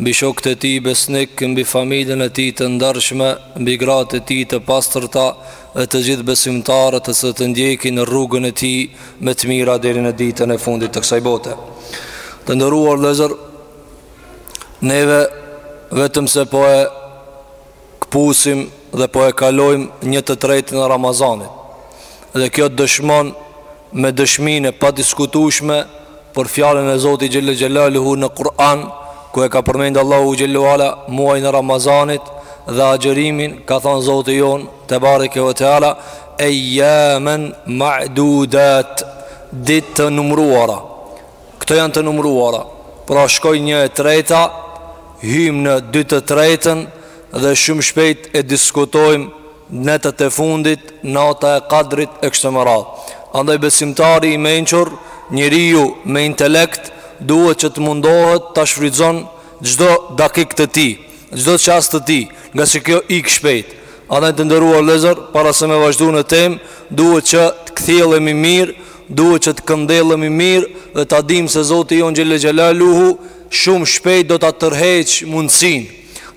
Mbi shokët e tij besnikë, mbi familjen e tij të ndershme, mbi gratë e tij të pastërta dhe të gjithë besimtarët të cilët e ndjekin rrugën e tij me të mira deri në ditën e fundit të kësaj bote. Të nderuar vëllezër, neve vetëm se po e këpusim dhe po e kalojmë një të tretën e Ramazanit dhe kjo dëshmon me dëshminë e padiskutushme për fjalën e Zotit Xhele Xhelaluhu në Kur'an ku e ka përmend Allahu Xhele ue Ala muajin e Ramazanit dhe agjerimin ka thanë Zoti jonë tebareke ve teala ejamen ma'dudat ditë të numruara Këto janë të numëruara. Pra shkoi një e treta, hyjmë në dy të tretën dhe shumë shpejt e diskutojmë netët e fundit, nata e kadrit e kështu me radhë. Andaj besimtari i mençur, njeriu me intelekt duhet që të mundohet ta shfrytëzon çdo dakikë të tij, çdo çast të tij, ngaqë kjo ik shpejt. Andaj të nderuar vëllezër, para se me vazhdu në temë, duhet që të kthjellemi mirë, Duhet që të këndellemi mirë dhe ta dimë se Zoti jonë Xhele Xhelaluhu shumë shpejt do ta tërheq mundësinë,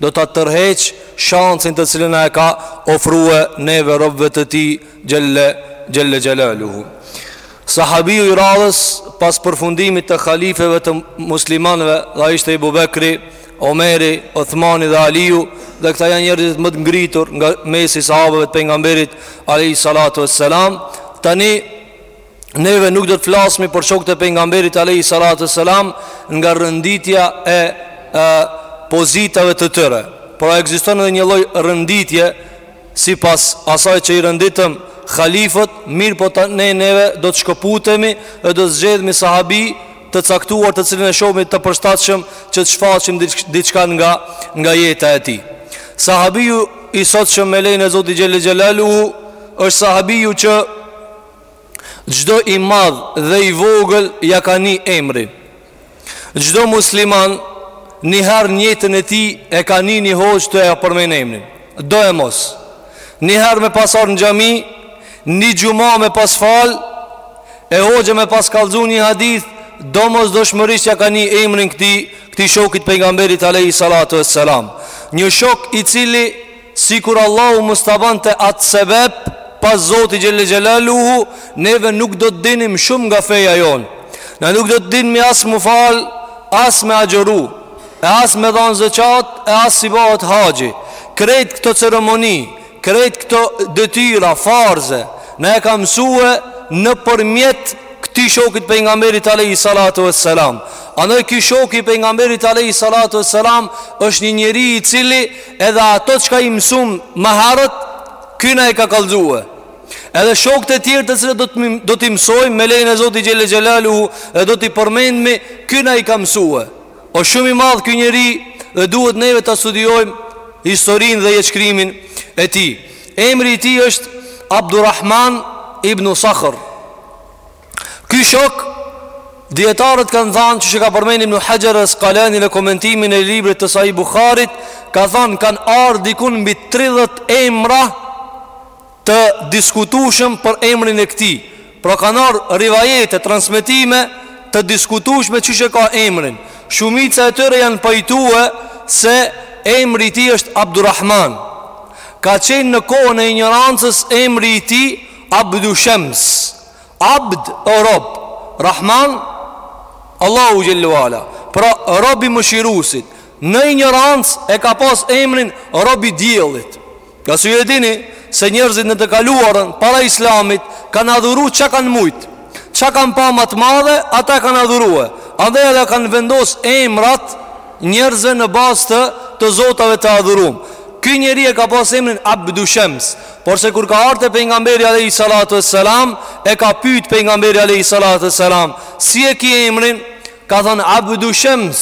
do ta tërheq shansin të cilën na e ka ofrue neve robëve të Tij Xhele Xhelaluhu. Sahabiu i radhës pas përfundimit të halifeve të muslimanëve, dhe ai ishte Ebu Bekri, Omeri, Uthmani dhe Aliu, dhe këta janë njerëzit më të ngritur nga mesi i sahabëve të pejgamberit Alejhi Salatu ue Selam Tani, neve nuk do të flasmi për shokët e pejgamberit Alejhi Salatu ue Selam Nga renditja e, e pozitave të tyre Pra ekziston edhe një lloj renditje Sipas asaj që i renditëm halifët Mirëpo tani neve do të shkëputemi Dhe do të zgjedhmi sahabi të caktuar të cilin e shohmi të përshtatshëm që të shfaqim diçka nga nga jeta e tij. Sahabiu i sotshëm me lejen e Zotit Xhele Xhelaluhu është sahabiu që çdo i madh dhe i vogël ja ka ni emrin. Çdo musliman njëherë n'jetën e tij e ka ni një hoxhë tu ja përmend emrin. Doemos. Njëherë me pas ardh në xhami Një xhuma me pas fal E hoxha me pas kallzu një hadith Domosdoshmërisht ja ka ni emrin këtij Këtij shokit pejgamberit Alejhi salatu ue selam Një shok i cili Sikur Allahu mos ta bante atë sebep Pas Zotit Xhele Xhelaluhu Neve nuk do të dinim shumë nga feja jonë Na nuk do të dinim as m'u fal As me agjeru E as me dhanë zeqat E as si bëhet haxhi Krejt këto ceremoni Krejt këto detyra, farze Na i ka mësue nëpërmjet këtij shokit Pejgamberit alejhi salatu ue selam Andaj ky shoki i Pejgamberit alejhi salatu ue selam është një njeri i cili edhe ato çka i mësum më herët Ky na i ka kallzue Edhe shokët e tjerë të cilët do të do t'i mësojmë me lejen e Zotit Xhele Xhelaluhu dhe do t'i përmendmi ky na i ka mësue O shumë i madh ky njeri dhe duhet neve ta studiojmë historinë dhe jetëshkrimin e tij. Emri i tij është Abdurrahman ibn Sakhr. Ky shok dietarët kanë thanë qysh e ka përmend Ibnu Haxher Askalani në komentimin e librit të Sahih Buharit, ka thanë kanë ardh dikun mbi 30 emra Të diskutueshëm për emrin e këtij Pra kanë ardhë rivajete, transmetime Të diskutueshme qysh e ka emrin Shumica e tyre janë pajtue Se emri i tij është Abdurrahman Ka qenë në kohën e injorancës Emri i tij Abdu Shems Abd o rob Rahman Allahu Xhele ue Ala Pra rob i mëshirusit Në injorancë e ka pas emrin Rob i diellit Ngase ju e dini se njerëzit në të kaluarën para islamit kanë adhuru çka kanë mujt Çka kanë pa ma të madhe ata kanë adhurue Andaj edhe kanë vendos emrat njerëzve në bazë të zotave të adhurum Ky njeri e ka pas emrin Abdu Shems Por se kur ka ardh te Pejgamberi alejhi salatu ue selam E ka pyt Pejgamberi alejhi salatu ue selam Si e ki emrin ka thanë Abdu Shems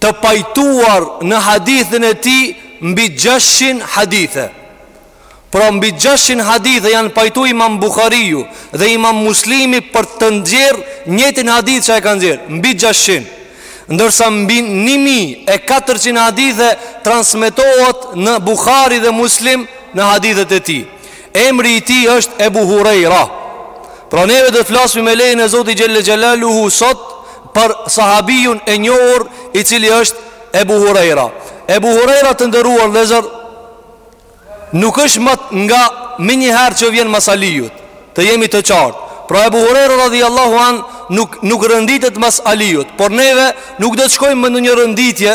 të pajtuar në hadithin e tij mbi 600 hadithe Pra mbi 600 hadithe janë pajtu imam Buhariu dhe imam Muslimi për të nxjerr njëjtin hadith që e kanë nxjerr Mbi 600 Ndërsa mbi 1400 hadithe transmetohet në Buhari dhe Muslim në hadithet e tij Emri i tij është Ebu Hurejra Pra neve do t'flasmi me lejen e Zotit Xhele Xhelaluhu sot Për sahabijun e njohur i cili është Ebu Hurajra. Ebu Hurajra të nderuar vëllezër nuk është ma nga menjëherë që vjen mas Aliut. Të jemi të qartë. Pra Ebu Hurajra radijallahu anhu nuk nuk rënditet mas Aliut, por neve nuk do të shkojmë me ndonjë rënditje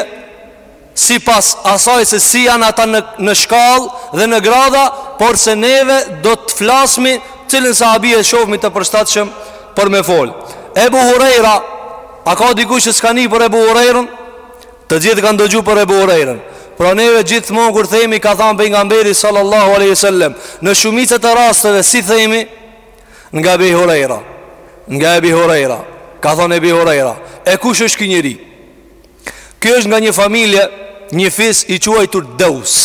sipas asaj se si janë ata në në shkallë dhe në grada, por se neve do të flasmi cilën sahabi e shofmi të përshtatshëm për me fol. Ebu Hurajra, a ka dikush që s'ka ni për Ebu Hurajrën? Të gjithë kanë dëgju për Ebu Hurajrën. Pra neve gjithmonë kur themi ka thanë Pejgamberi sallallahu alejhi ue selem, në shumicën e rasteve si themi nga Ebu Hurajra. Nga Ebi Hurajra, ka thanë Ebi Hurajra. E kush është ky njeri? Ky është nga një familje, një fis i quajtur Deus.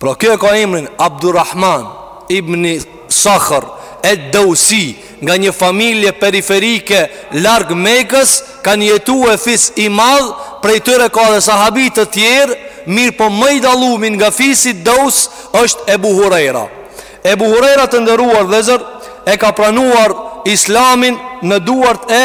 Pra kjo e ka emrin Abdurrahman ibn Sakhr ed-Dausi, nga një familje periferike larg Mekës, kanë jetu, fis i madh, prej tyre ka edhe sahabi të tjerë, mirëpo më i dallumi nga fisi Deus është Ebu Hurajra. Ebu Hurajra të nderuar vëllezër e ka pranuar Islamin në duart e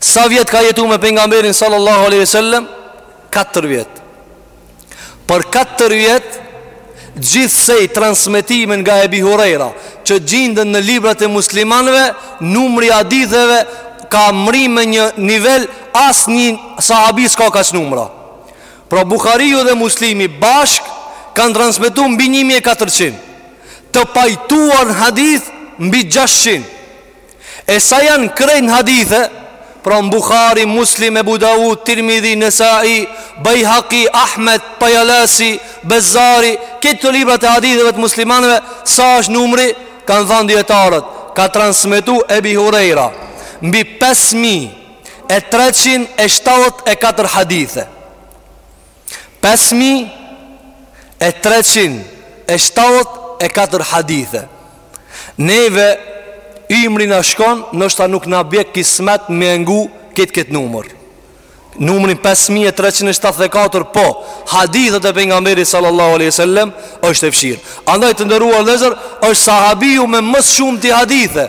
Sa vjet ka jetu me pengamberin sallallahu aleyhi sallem? 4 vjet Për 4 vjet Gjithsej transmetime nga Ebi Hurejra Që gjinden në librat e muslimanëve Numri i haditheve Ka mri me një nivel Asnjë sahabi s'ka kaq numra Pra Buhariu dhe Muslimi bashkë Kanë transmetu mbi 1400 Të pajtuar në hadith mbi 600 E sa janë krejt në hadithe Pra në Buhari, Muslim, Ebu Dawud, Tirmidhi, Nesai, Bejhaki, Ahmed, Tajalisi, Bezzari Këto librat e haditheve të muslimanëve Sa është numri, kanë thanë dijetarët Ka transmetu Ebi Hurejra Mbi 5374 hadithe Pesë mijë e treqind e shtatëdhjetë e katër hadithe. Neve ymri na shkon, ndoshta nuk na bjen kismet me ngu këtë këtë numër. Numrin 5374 po hadithet e pejgamberit sallallahu alaihi wasallam është e fshirë. Andaj të nderuar vëllezër, është sahabiu me më së shumti hadithe.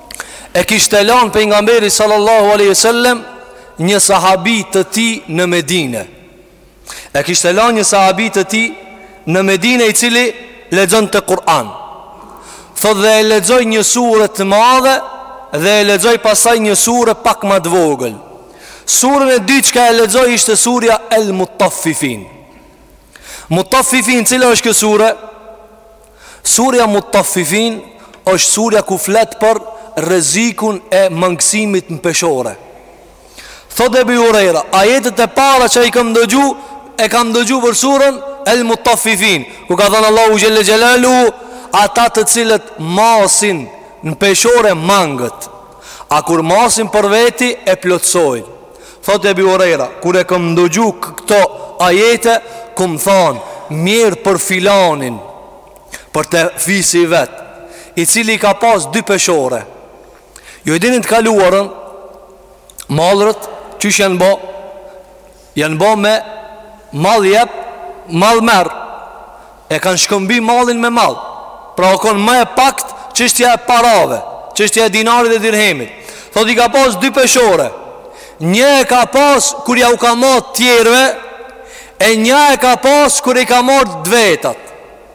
e kishte lanë pejgamberi sallallahu alaihi wasallam një sahabi të tij në Medinë. E kishte lanë një sahabi të tij në Medinë i cili lexonte Kur'an. Thotë dhe e lexoi një sure të madhe dhe e lexoi pastaj një sure pak më të vogël. Surën e dytë që e lexoi ishte surja El Mutaffifin. Mutaffifin cila është kjo sure? Surja Mutaffifin është surja ku flet për rrezikun e mangësimit në peshore. Thot Ebi Hurejra, ajetet e para që i kam ndëgju, e kam ndëgju për surën El Mutaffifin, ku ka thënë Allahu xhel-le xhelaluhu, ata të cilët masin në peshore mangët. A kur masin për veti e plotësojnë Thot Ebi Hurejra Kur i kam ndëgju këto ajete Kam than Mjer për filanin Prej te fisi i vet I cili i ka pas dy peshore Jo i dinin të kaluarën Malrët Qysh janë bo Janë bo me Mal jep mal merr E kanë shkëmbi malin me mal Pra o konë ma e pakt Qështja e parave Çështja e dinarit dhe dirhemit Thot i ka pas dy peshore Një e ka pas Kur jau ka mat tjerve E një e ka pas Kur i ka marr t'vetat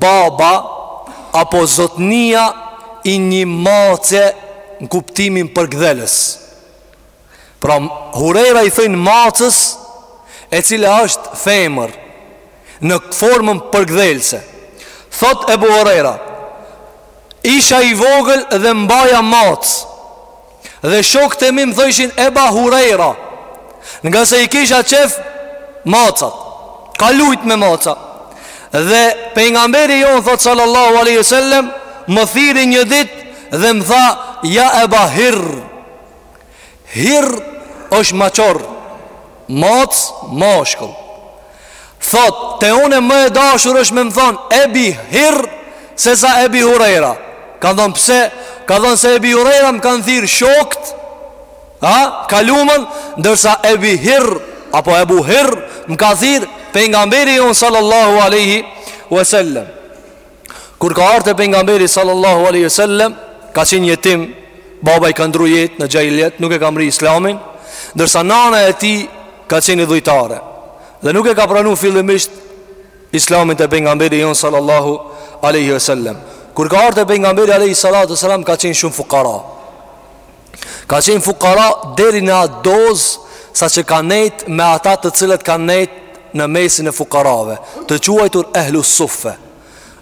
Baba apo zotnia i nji mace në kuptimin përkdhelës. Pra hurejra i thojnë maces e cila është femër në formën përkdhelëse. Thot Ebu Hurejra, isha i vogël dhe mbaja mace. Dhe shokt e mi më thojshin Eba Hurejra Ngase i kisha qejf macat Ka lujt me maca Dhe pejgamberi jonë thotë sallallahu aleyhi sallem Më thirri një dit dhe më tha Ja Eba Hir Hir është maçor Mac, mashkull. Thot, te une më e dashur është me më thonë Ebi Hir, se sa Ebi Hurejra. Kanë thonë pse? Ka thonë se Ebi Hurejra më kanë thirrë shokt, ha, ka lumën, ndërsa Ebi Hir, apo Ebu Hir, më ka thirrë pejgamberi jonë sallallahu aleyhi wasallam. Kur ka ardh te pejgamberi sallallahu alaihi wasallam, ka qenë jetim, baba i ka ndrru jetë në xhahiliet, nuk e ka mrri islamin, ndërsa nana e tij ka qenë idhujtare. Dhe nuk e ka pranu fillimisht islamin te pejgamberi jonë sallallahu alaihi wasallam. Kur ka ardh te pejgamberi alaihi salatu wasallam ka qenë shumë fukara. Ka qenë fukara deri në atë dozë saqë ka nejtë me ata të cilët kanë nejtë në mesin e fukarave, të quajtur ehlu suffe.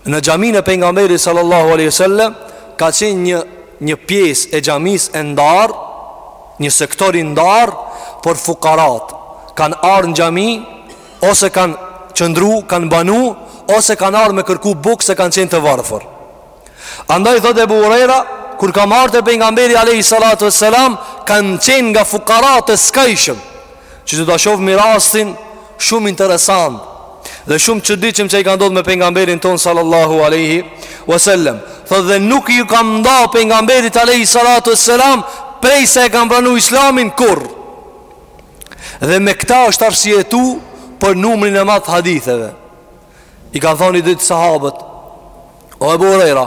Në xhaminë e pejgamberit sallallahu aleyhi sallem, ka qenë një, një pjesë e xhamisë e ndarë, një sektor i ndarë, për fukarat. Kanë ardh në xhami, ose kanë qëndru, kanë banu, ose kanë ardh me kërku bukë se kanë qenë të varfër. Andaj thot Ebu Hurejra Kur kam ardh te pejgamberi Alejhi Salatu e Selam Kam qenë nga fukarat e skajshëm Që do ta shofmi rastin Shumë interesant Dhe shumë çuditshëm që i ka ndodhë me pejgamberin tonë Sallallahu Alejhi Vesellem Thot dhe nuk ju kam nda pejgamberit Alejhi Salatu e Selam Prej se e kam pranu islamin kurrë Dhe me këta është arsyetu Për numrin e madh të haditheve I kanë thonë ni ditë sahabët O Ebu Hurejra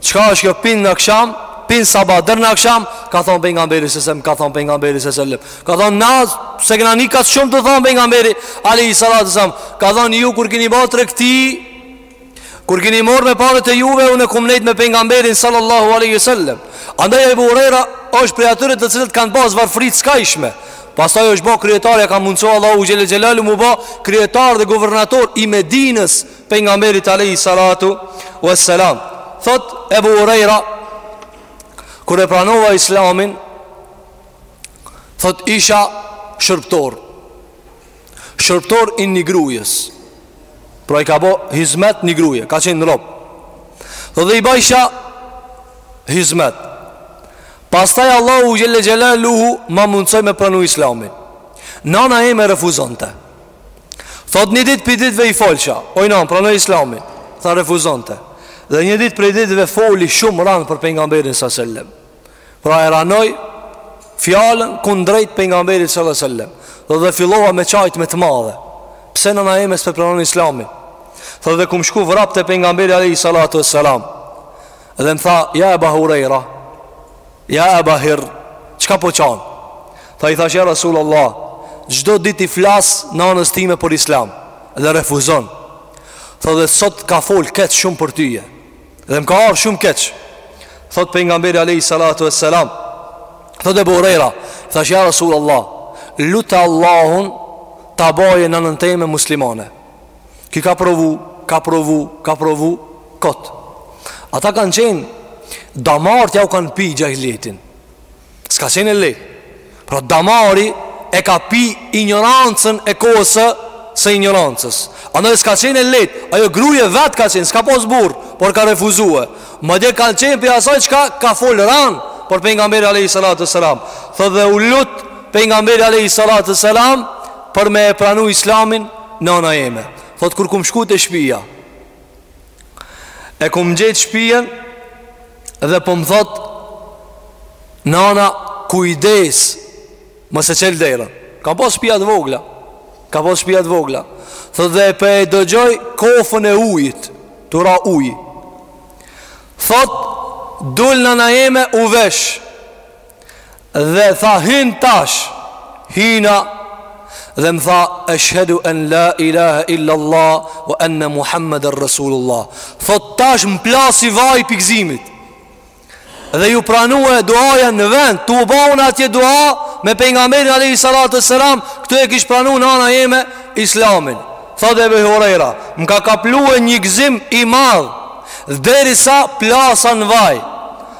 Çka është kjo pej n'aksham Pej sabah deri n'aksham Ka thonë pejgamberi se sem Ka thonë pejgamberi se selim Ka thonë na S'e kena ni kaq shumë tu thonë pejgamberi Alejhi salatu selam Ka thonë ju kur kini ba tregti Kur kini morë me paret e juve Unë e kum nejtë me pejgamberin Sallallahu aleyhi sallim Andaj Ebu Hurejra është prej atyre të cilët kanë pas varfri t'skajshme Pastaj është bë kryetar, e ka mundsu Allahu xhel xhelalu mu bë kryetar dhe guvernator i Medinës të pejgamberit alayhi salatu wassalam. Thot Ebu Urejra kur e pranova Islamin thot isha shërbëtor. Shërbëtor i një gruje. Pra i ka bë hizmet një gruje, ka qenë rob. Thot dhe i bajsha hizmet Pastaj Allahu xhel xhelaluhu ma mundësoj me pranu islamin Nana eme refuzonte Thot një dit prej ditve i folësha Oj nanë pranoje islamin Tha refuzonte Dhe një dit prej ditve foli shumë ranë për pejgamberin së sellem Pra e ranoj fjalën kundrejt pejgamberit së sellem Thot dhe fillova me qajt me të madhe Pse nana eme s'e pranon islamin Thot dhe kum shku vrap te pejgamberi alejhi salatu e selam Dhe më tha, ja Eba Hurejra, ja Eba Hir, çka po qan? Tha i thashë ja Rasul Allah, çdo dit i flas nanës time për islam, dhe refuzon. Tha dhe sot ka fol keq shumë për ty, dhe më ka ardh shumë keq. Thot pejgamberi Alejhi Salatu e Selam, thot Eba Hurejra, i thashë ja Rasul Allah, lute Allahun ta baje nanën teme muslimane. Ki ka provu, ka provu, ka provu kot. Ata kanë qenë damarët ja u kanë pi xhahiljetin. S'ka qenë e lehtë. Pra damari e ka pi injorancën e kohës së injorancës. Andaj s'ka qenë e lehtë. Ajo gruje vet ka qenë, s'ka pas burr, por ka refuzue. Madje ka qenë pi asaj çka ka fol ran për pejgamberin alayhi salatu sallam. Thotë dhe u lut pejgamberi alayhi salatu sallam Për me e pranu islamin Nana jeme Thot kur kum shku te shpia E kum gjet shpien Dhe po më thot Nana kujdes mos e çel derën Kam pas shpiat vogla Kam pas shpia të vogla Thot dhe po e dëgjoj kofën e ujit Tu ra uj Thot Dull nana jeme u vesh Dhe tha hyn tash Hyna Dhe më tha Eshhedu en la ilahe illa Allah Wa enne Muhammeden Rasulullah Thot tash më plasi vaj pi gzimit Dhe ju pranue duaja në vend Tu u baun atje dua Me pejgamberin Alejhi Salatu e Selam Këtu e kish pranu nana jeme Islamin Thot Ebu Hurejra Më ka kaplue një gzim i madh Derisa plasa në vaj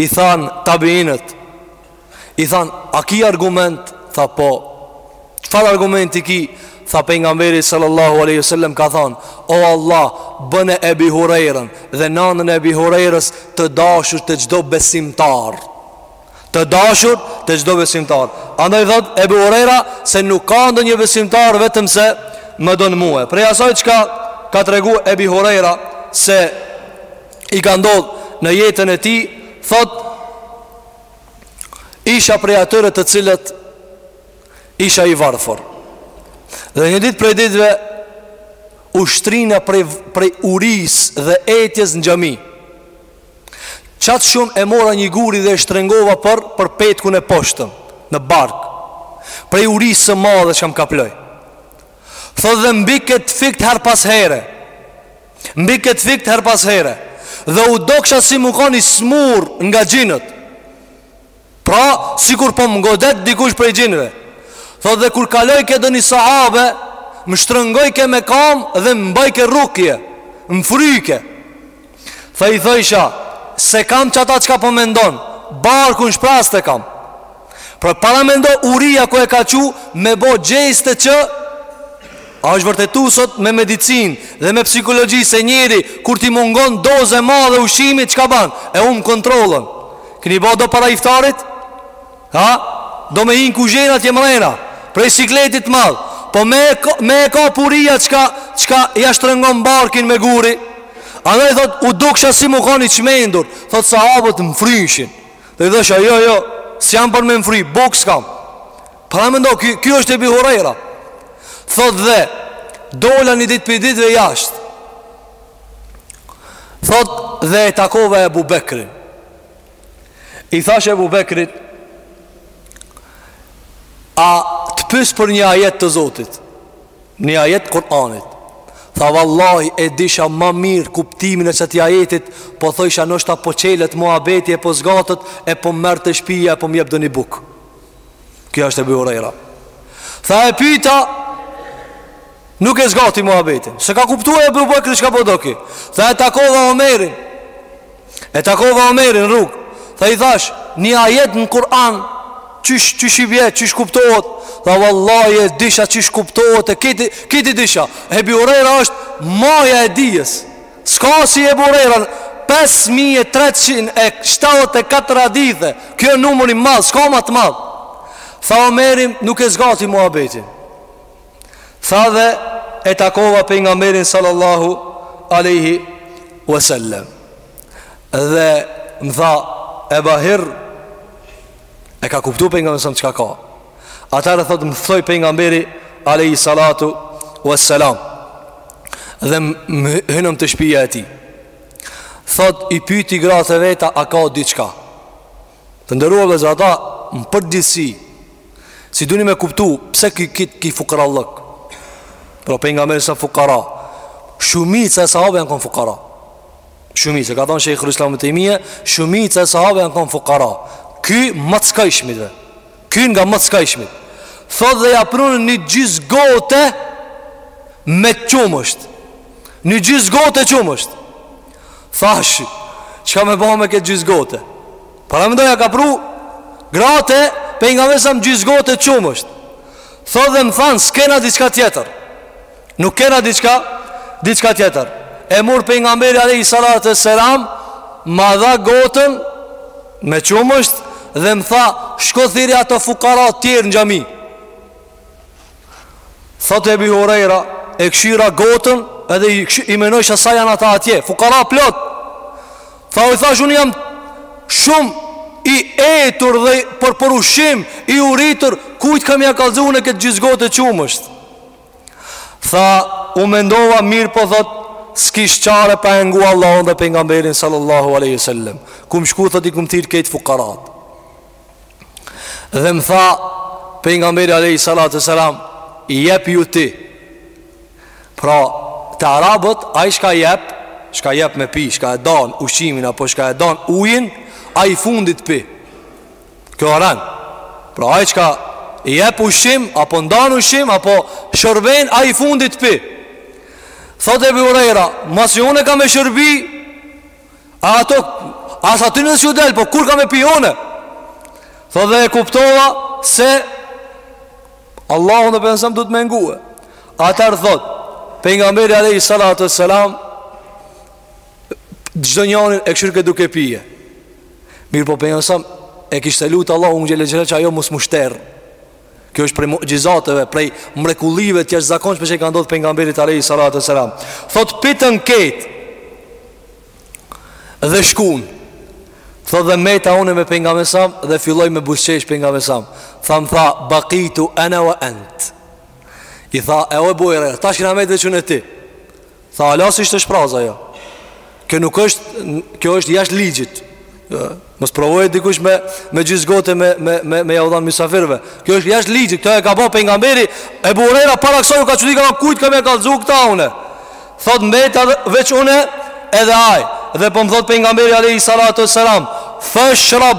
I thanë tabiinët I thanë a ki argument Tha po Çfarë argumenti ki Tha Pejgamberi sallallahu alejhi sallam ka thanë O Allah bëne Ebi Hurejrën Dhe nanën e Ebi Hurejrës të dashur te çdo besimtar Të dashur te çdo besimtar Andaj thotë Ebi Hurejra se nuk ka ndonjë besimtar vetëm se Më don mue Prej asaj çka ka tregu Ebi Hurejra Se i ka ndodh në jetën e tij, thotë isha prej atyre të cilët isha i varfër. Dhe një ditë prej ditëve u shtrina prej prej urisë dhe etjes në xhami. Qaq shumë e mora një guri dhe e shtrëngova për për petkun e poshtëm në bark. Prej urisë së madhe çka m'kaploi. Thotë dhe më bike të fikt herë pas here. Më bike të fikt herë pas here Dhe u doksha si me kon i smurë nga xhinët Pra, sikur po më godet dikush prej xhinëve Thotë dhe kur kalojke ndonjë sahabe Më shtrëngojke me kamë dhe më bajke rukje Më fryke Tha i thojsha S'e kam qata çka po mendon Barkun shprast e kam Pra paramendo uria ku e ka çu me bo gjeste që A është vërtetu sot me medicinë dhe me psikologji se njeri Kur t'i mungon dozë e madhe ushqimi çka ban E humb kontrollën Keni pa do para iftarit Ha Do me hi n'kuzhinë atje mrena Prej sikletit t'madh Po me, me e kap uria çka ja shtrëngon barkin me guri Andaj thotë u duksha si me kon i çmendur Thotë sahabët më fryshin Dhe i thojsha, jo, jo, s'jam për me më fry, bukë s'kam Pra mendo, kjo është Ebi Hurejra Thotë dhe, dola një ditë prej ditëve jashtë Thotë dhe e takova Ebu Bekrin I thashë Ebu Bekrit A të pys për një ajet të Zotit Një ajet Kur'anit Tha vallahi e disha ma mirë kuptimin e qeti ajetit Po thojsha noshta po çelet muhabeti e po zgatet E po merr te shpija e po m'jep ndonjë bukë Kjo është Ebu Hurejra Tha e pyta Nuk e zgati muhabetin S'e ka kuptu Ebu Bekri çka po do ky Tha e takova Omerin E takova Omerin n'rrugë Tha i thashë Një ajet në Kur'an Qysh, qysh i vje, qysh kuptohet Tha vallaj e disha qysh kuptohet E kiti, kiti disha Ebi Hurejra është maja e dijes S'ka si Ebi Hurejra 5374 hadithe Kjo numër i madh, s'ka ma të madh Tha Omeri nuk e zgati muhabetin Tha dhe e takova Pejgamberin sallallahu aleyhi wasallam. Dhe më tha Eba Hirr, e ka kuptu Pejgamberi alejhi selam çka ka. Atëherë thot më ftoi Pejgamberi aleyhi salatu wasallam. Dhe më hynëm te shpia e tij. Thot i pyti gratë e veta a ka diçka. Të nderuar vëllezër ata në përgjithsi Si duni me kuptu Pse ki, ki, ki fukarallëk Pra Pejgamberi se fukara Shumica e sahabëve janë konë fukara Shumica ka thonë Shejhul Islam Ibn Tejmije Shumica e sahabëve janë konë fukara Ky më të skajshmit dhe Ky nga më të skajshmit Thot dhe ja prunë një gjys gote Me qumësht Një gjys gote qumësht Thash, çka me bo me këtë gjysë gote? Paramendo ja ka pru, gratë e Pejgamberit alejhi selam gjysë gote qumësht. Thot dhe më thanë, s'kena diçka tjetër. Nuk kena diçka, diçka tjetër. E mur Pejgamberi alejhi salatu ve selam, ma dha gotën, me qumësht, dhe më tha, shko thirri ato fukarat tjerë në xhami. Thotë Ebu Hurejra, e kshyra gotën edhe i, i menojsha sa janë ata atje, fukara plot. Tha u thash, unë jam shumë i etur dhe për për ushqim, i uritur, kujt kam ja kallzu unë këtë gjysë gote qumësht. Tha, u mendova mirëpo thotë, s'kish çare pa e ngu Allahun dhe Pejgamberin sallallahu aleyhi sallem. Kum shku, thotë i kum thirr krejt fukarat. Dhe më tha Pejgamberi alejhi salatu ve selam Jepju ti Pra Te arabët Ai shka jep Shka jep me pi Shka e dan Ushqimin Apo shka e dan Ujin Ai i fundit pi Kjo â ren Pra ai shka I jep ushqim Apo ndan ushqim Apo shërben Ai i fundit pi Thot Ebu Hurejra Masi unë kam me shërby A ato As aty në si u del Po kur ka me pijone Tho dhe e kuptova se Allahu në pensëm du të mengue Atar thot Për nga mërë ale i salatu e selam Gjdo njanin e këshirë këtë duke pije Mirë po për nga mësëm E kishtë e lutë Allahu në gjelë gjelë që ajo mos më shterë Kjo është prej mu'xhizateve, prej mrekullive t'jashtëzakonshme që i ka ndodhë Pejgamberit alejhi salatu ve selam. Thot pitën krejt dhe shkun. Thot dhe meta une me Pejgamberin alejhi selam dhe filloi me buzëqesh Pejgamberi alejhi selam. Tha më tha, bakitu ene ve ent. I tha, o Ebu Hurejre, tash kena met veç unë e ti. Tha hala s'ishte shpraz ajo. Kjo nuk është, kjo është jashtë ligjit. Mos provoje dikush me gjysgote me me me me ja u dhan mysafirëve. Kjo është jashtë ligjit, kjo e ka bo pejgamberi Ebu Hurejra para kësaj s'ia ka di kujt kam me kallxu këta unë. Thot mbeta veç unë edhe ai. Dhe po më thot pejgamberi alayhi salatu selam, "Feshrab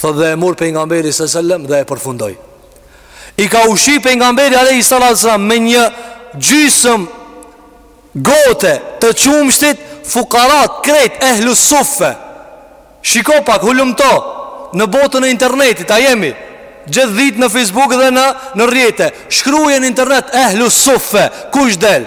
Thot dhe e mur pejgamberi salallahu selem dhe e përfundoj I ka ushi pejgamberi alejhi salatu selam me një gjysëm gote të qumështit fukarat krejt ehlu suffe Shiko pak hulumto në botën e internetit a jemi Gjithë ditë në Facebook dhe në, në rrjete Shkruje në internet ehlu suffe kush del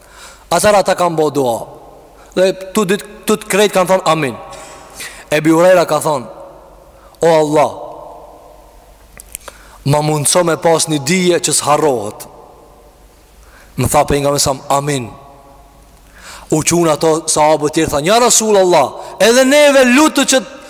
Atëherë ata kanë bo dua Dhe këta dytë këta të krejt kanë thonë amin Ebu Hurejra ka thonë O Allah Ma mundëso me pas një dije që s'harrohet Më tha pejgamberi s.a. amin U qunë ato sahabët tjerë Thanë ja Rasul Allah Edhe neve lute që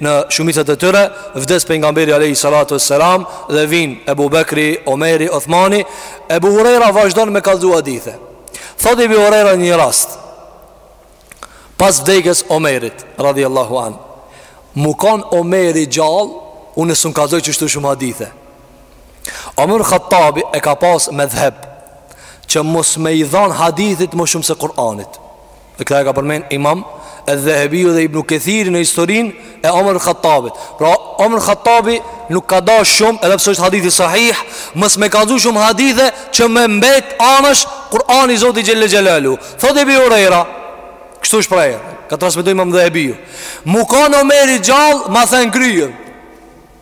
Në shumicën e tyre vdes pejgamberi alayhi salatu wassalam dhe vin Ebu Bekri, Omeri, Uthmani, Ebu Hurajra vazhdon me kallëzu hadithe. Thot Ebu Hurajra një rast. Pas vdekjes Omerit radhiyallahu anhu. M'u kon Omeri gjall, unë s'mun kallëzoj qështu shumë hadithe. Omer Khattabi e ka pas medhheb që mos me i dhan hadithit më shumë se Kur'anit. Dhe këta e ka përmen imam Edh-Dhehebiju dhe Ibnu Kethiri në historinë e Omer Khattabit Pra Omer Khattabi nuk ka dash shumë Edhe pse është hadithi sahih Mos me kallzu shumë hadithe Që me mbet anash Kur'ani i Zotit xhelle xhelaluhu Thot Ebu Hurejra Kështu shprehje Ka transmitu imam Dhehebiju M'u kan Omeri gjallë Ma then kryen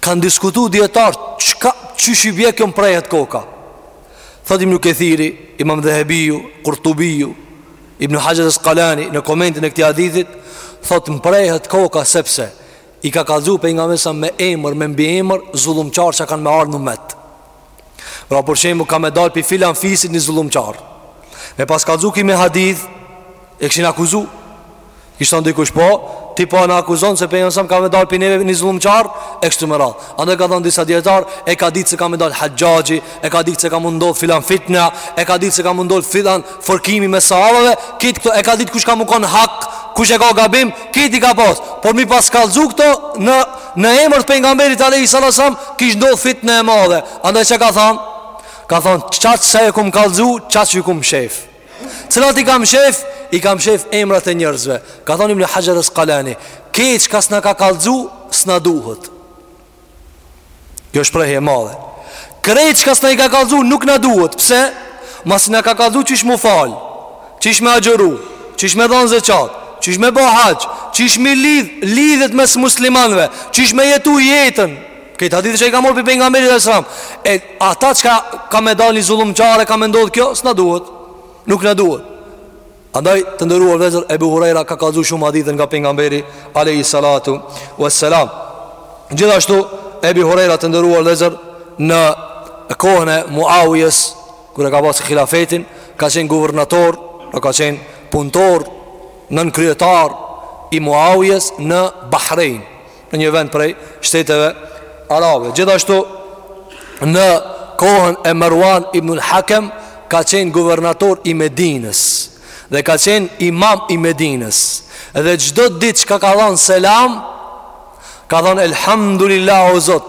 Kanë diskutu dijetarë Çka qysh i bje kjo më prehet koka Thot Ibnu Kethiri Imam Dhehebiju, Kurtubiju Ibn Haxher Askalani Në komentin e këtij hadithit Thot më prehet koka sepse I ka kalzu pejgamberi s.a. me emër Me mbiemër Zullumqarë që kanë me ardh në umet Pra për shembull ka me dal pi filan fisit një zullumqar. Me pas kallzu qit hadith e kishin akuzu. Kishte thon dikush po, ti po na akuzon se pejgamberi s.a. ka me dal pi neve një zullumqar e kështu me radh. Andaj ka thënë disa dijetar e ka ditë se ka me dal haxhaxhi, e ka ditë se ka me ndodh filan fitna, e ka ditë se ka me ndodh filan fërkimi me sahabëve, krejt këto e ka ditë kush ka m'u kon hak, kush e ka gabim, krejt i ka pas. Por m'i pas kallzu këto në Në emër të pejgamberit alayhi sallam kish ndodh fitne e madhe. Andaj çka ka thënë? Ka thënë qaq sa e kum kallxu, qaq ju kum mshef. Cilat i kam mshef? I kam mshef emrat e njerëzve. Ka thënë Ibn Hajar al-Asqalani, "Kejt çka s'na ka kallxu, s'na duhet." Kjo është shprehje e madhe. Krejt çka s'na i ka kallxu nuk na duhet. Pse? Masi na ka kallxu qysh m'u fal. Qysh me agjëru, qysh me dhan zeqat, qysh me ba haxh, qysh me lidh lidhjet mes muslimanëve, qysh me jetu jetën. Kejt hadithet që i ka marrë pi pejgamberit alajhi sallam. E ata çka ka me dalë një zullumqar, e ka me ndodhë kjo, s'na duhet. Nuk na duhet. Andaj të nderuar vëllezër Ebu Huraira ka kallzu shumë hadithe nga pejgamberi alayhi salatu wassalam. Gjithashtu Ebu Huraira të nderuar vëllezër në kohën e Muawijes kur e ka pasur hilafetin, ka qenë guvernator, pra ka qenë punëtor nënkryetar i Muawijes në Bahrein, në një vend prej shteteve arabe. Gjithashtu në kohën e Marwan ibn al-Hakam ka qenë guvernator i Medinës dhe ka qenë imam i Medinës. Dhe çdo ditë çka ka dhënë selam, ka thënë elhamdulillah o Zot.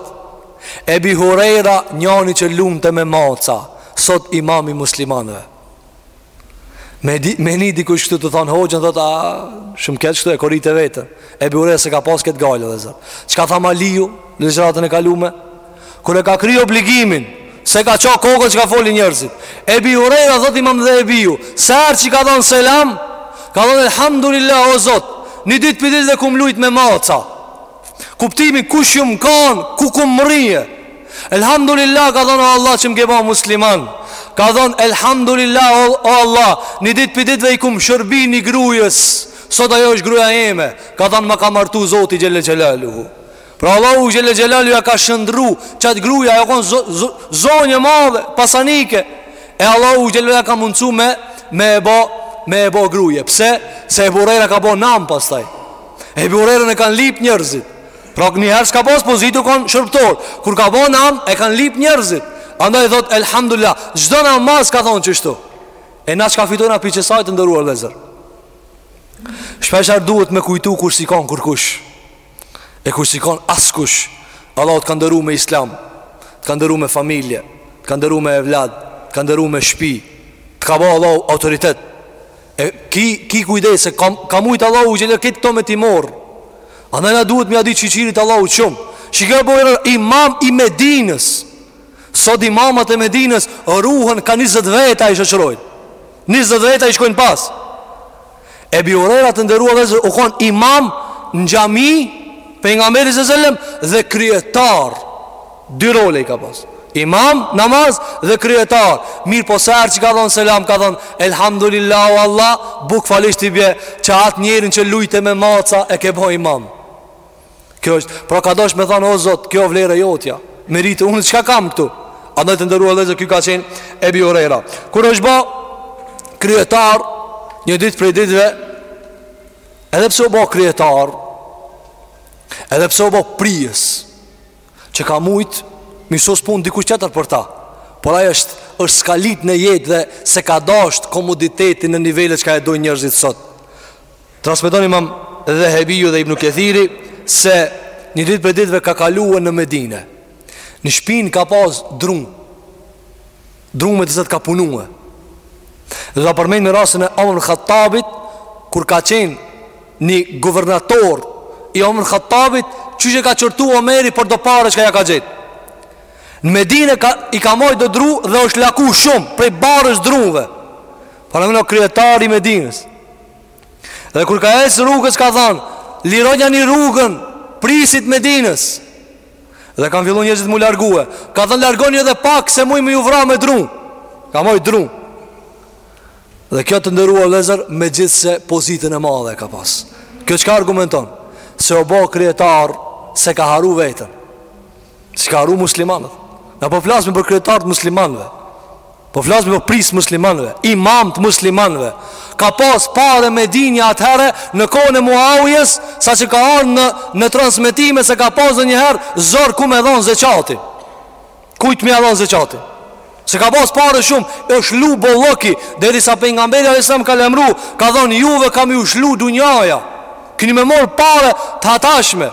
Ebi Hurejra njani që lunte me maca sot imam i muslimanëve me di me ni dikush këtu tu thon hoxhën thot a shumë keq këtu e korite veten Ebi Hurejra s'e ka pas kët gajle dhe zot çka tha Aliu në ligjëratën e kalume kur e ka kry obligimin s'e ka ça kokën çka folin njerëzit Ebi Hurejra thot imam dhe Ebiu sa herë që ka dhon selam ka thon elhamdulillah o zot një ditë pi ditëve kum lujt me maca Kuptimi kush jum kan, ku kum mrri e Elhamdulillah ka thonë o Allah që më ke ba musliman Ka thonë Elhamdulillah o, o Allah Një dit pi ditve i kum shërby një grujës Sot ajo është gruja jeme Ka thonë ma ka martu Zoti xhele xhelaluhu Pra Allahu xhele xhelaluhu ja ka shëndrru Qatë gruja ajo konë zo, zo, zonje madhe pasanike E Allahu xhele ja ka mundsu me Me e ba, me e ba gruje Pse? Se Ebu Hurejra ka bo nam pastaj Ebu Hurejrën e kanë lip njerëzit. Pra njëherë s'ka pas pozitë, u kanë shërbëtor. Kur ka ba nam, e kanë lip njerëzit. Andaj thot elhamdulillah, çdo namaz ka thonë qështu. E na çka fitojna pi qësaj të nderuar vëllezër. Shpeshherë duhet me kujtu kur s'je kanë kërkush. E kur s'je kanë askush. Allah të ka nderu me islam, të ka nderu me familje, të ka nderu me evlad, të ka nderu me shpi, të ka ba Allah autoritet. E ki, ki kujdes se ka, ka mujtë Allahu xhele këtë këto me t'i morrë. Andaj na duhet m'ia dit shyqyrin Allahut shumë. Shiko e bojnë, imam i Medinës. Sot imamat e Medinës ruhen ka 20 veta i shoqërojnë. 20 veta i shkojnë pas. Ebu Hurejra të nderuar vëllezër, u kon imam në xhami t'Pejgamberit alejhi selam, dhe kryetar. Dy role i ka pas. Imam, namaz dhe kryetar. Mirëpo sa herë që ka dhënë selam, ka thënë Elhamdulillah o Allah, bukvalisht i bje, që atë njerin që lujte me maca e ke bo imam. Kjo është, pra ka dasht me thënë, o Zot, kjo vlerë e jotja, meritë, unë çka kam këtu? Andaj të nderuar vëllezër, ky ka qenë Ebu Hurejra. Kur është bo, kryetar, një ditë prej ditëve, edhe pse u bo kryetar, edhe pse u bo prijës, që ka mujt m'i sos pun dikush tjetër për ta. Por ai është është skalit në jetë dhe s'e ka dashtë komoditetin në nivelet çka e dojnë njerëzit sot. Transmeton imam Dhehebiu dhe ibn Kethiri se një ditë prej ditëve ka kaluar në Medine. Në shpinë ka pas dru. Dru me të zot ka punue. Dhe do ta përmendim rastin e Omer Hatabit kur ka qenë një guvernator i Omer Hatabit, qysh e ka qortu Omeri për do pare çka ja ka gjetë. Në Medinë ka i ka majt do dru dhe është laku shumë prej barrës druve. Paramendo kryetari i Medinës. Dhe kur ka ecë rrugës ka thënë, "Lironjani rrugën prijësit t' Medinës." Dhe kanë fillu njerëzit m'u largue Ka thënë largoni edhe pak se muj me ju vra me dru Ka majt dru Dhe kjo të nderuar vëllezër megjithëse pozitën e madhe ka pas Kjo çka argumenton Se u bo kryetar s'e ka harru veten S'i ka harru muslimanët Na po flasmi për kryetarët e muslimanëve Po flasmi për prijës të muslimanëve, imam të muslimanëve. Ka pas pare Medinja atëherë në kohën e Muavijes, saqë ka ardhur në në transmetime se ka pas ndonjëherë zor ku me dhon zekatin. Kujt me ia dhon zekatin? Se ka pas pare shumë, është çlu bolloki, derisa pejgamberi alejhi selam ka lajmru, ka thon juve ka m'ju çlu dunjaja. Kini me morr pare të hatashme.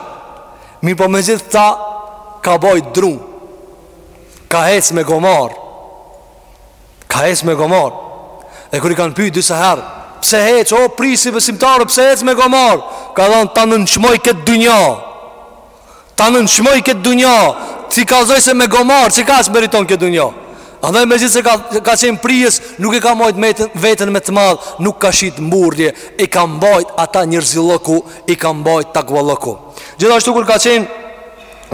Mirëpo megjithëkëta ka bajt dru Ka hec me gomar Ka hec me gomar E kur e kanë pyt disa herë Pse hec o prijës i besimtarëve Pse hec me gomar Ka thanë ta nënçmoj këtë dunja Ta nënçmoj këtë dunja T'i kallzoj se me gomar Si kaq meriton këtë dunja Andaj megjithëse ka, ka qenë prijës Nuk e ka majt ve veten me të madh Nuk ka shit mburrje E ka mbajt ata njerzillëku E ka mbajt takvallëku Gjithashtu kur ka qenë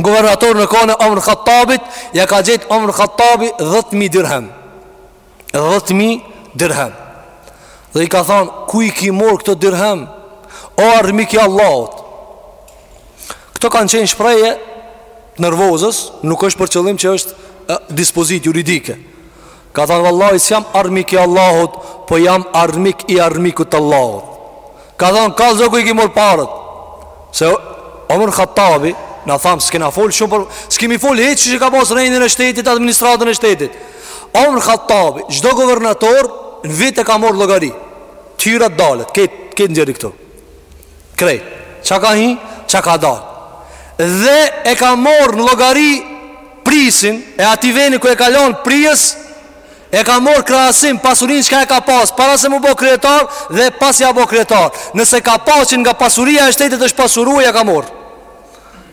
guvernator në kohën e Omer Khattabit Ja ka gjetë Omer Khattabi 10.000 dirhem 10.000 dirhem Dhe i ka thonë Ku i ki mor këto dirhem O armik i Allahut Këto kanë qenë shprehje t'nervozës Nuk është për qëllim që është dispozitë juridike Ka than vallahi s'jam armik i Allahut po jam armik i armikut të Allahut Ka than kallzo ku i ki mor paret Se Omer Khattabi Na tham s'kena fol shumë për S'kemi fol hiç e ka pas rejnin e shtetit Administratën e shtetit Omer Khattabi Çdo guvernator Në vit e ka mor n'llogari T'hyrat t'dalat e ket njeri këtu Krejt, ça ka hi, ça ka dal Dhe e ka morë në llogari Prijsin e atij veni ku e ka lanë prijës E ka morë krahasim pasurin çka e ka pas Para se mu bo kryetar dhe pasi a bo kryetar Nëse ka pa që nga pasuria e shtetit është pasuru e ja ka morë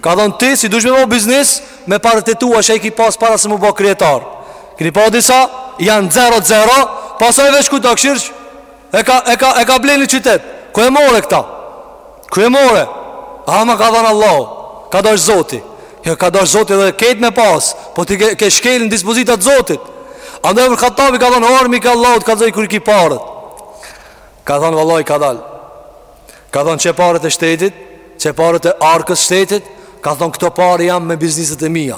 Ka thonë ti s'ke dasht me bo biznis Me paret e tua që i ki pas para se mu bo kryetar Kur po disa janë 0-0 Pasoj veç kur ta kshyr E ka e ka e ka ble në qytet. Ku e more këta? Ku e more? Ama ka dhënë Allahu? Ka dash Zoti. Jo ka dash Zoti dhe ketë me pas, po ti ke, ke shkel në dispozita të Zotit. Andaj Omer Khattabi ka thënë armik i Allahut kallzo ku i ki paret. Ka thënë vallahi ka dal. Ka thënë qe paret e shtetit, qe paret e arkës shtetit, ka thon këto pare janë me bizneset e mia.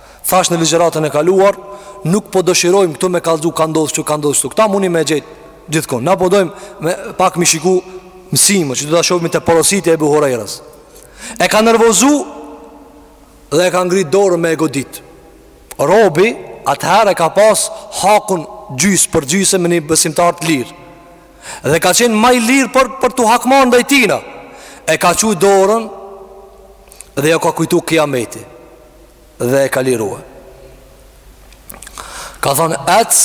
Thash në ligjëratën e kaluar, nuk po dëshirojmë këtu me kallxu ka ndodh kështu, ka ndodh kështu. Këta muni me gjet gjithkund. Na po dojmë me pak me i shiku mësime, që do ta shohim te porositë e Ebu Hurajrës. E ka nervozu dhe e ka ngrit dorën me e godit. Robi atëherë e ka pas hakun gjys për gjysë me një besimtar të lirë. Dhe ka qenë më i lirë për për tu hakmar ndaj tina. E ka çu dorën dhe ju ka kujtu kiameti. dhe e ka lirua Ka thonë ec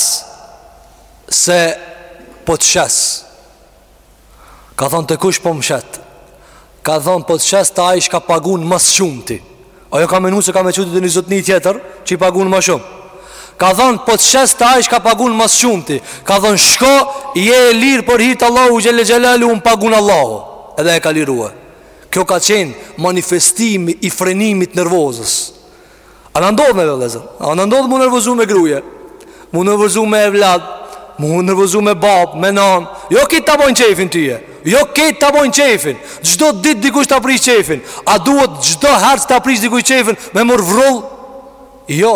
se po të shes Ka thonë te kush po më shet Ka thonë po të shes te ai çka pagun ma shumë se ti Ajo ka menu se ka me e çu te një zotni tjetër Që i pagun ma shumë Ka thonë po të shes te ai çka pagun ma shumë se ti Ka thonë shko je e lirë për hir të Allahut xhele xhelaluhu më pagun Allahu Edhe e ka lirua Kjo ka qenë manifestimi i frenimit nervozës. A na ndodh neve vëllezër? A na ndodh mu nervozu me gruje? Mu nervozu me evlad? Mu nervozu me bab, me nan? Jo krejt ta bojnë qefin tyje. Jo krejt ta bojnë qefin. Çdo dit dikush ta prish qefin. A duhet çdo herë që ta prish dikush qefin me morr vrull? Jo.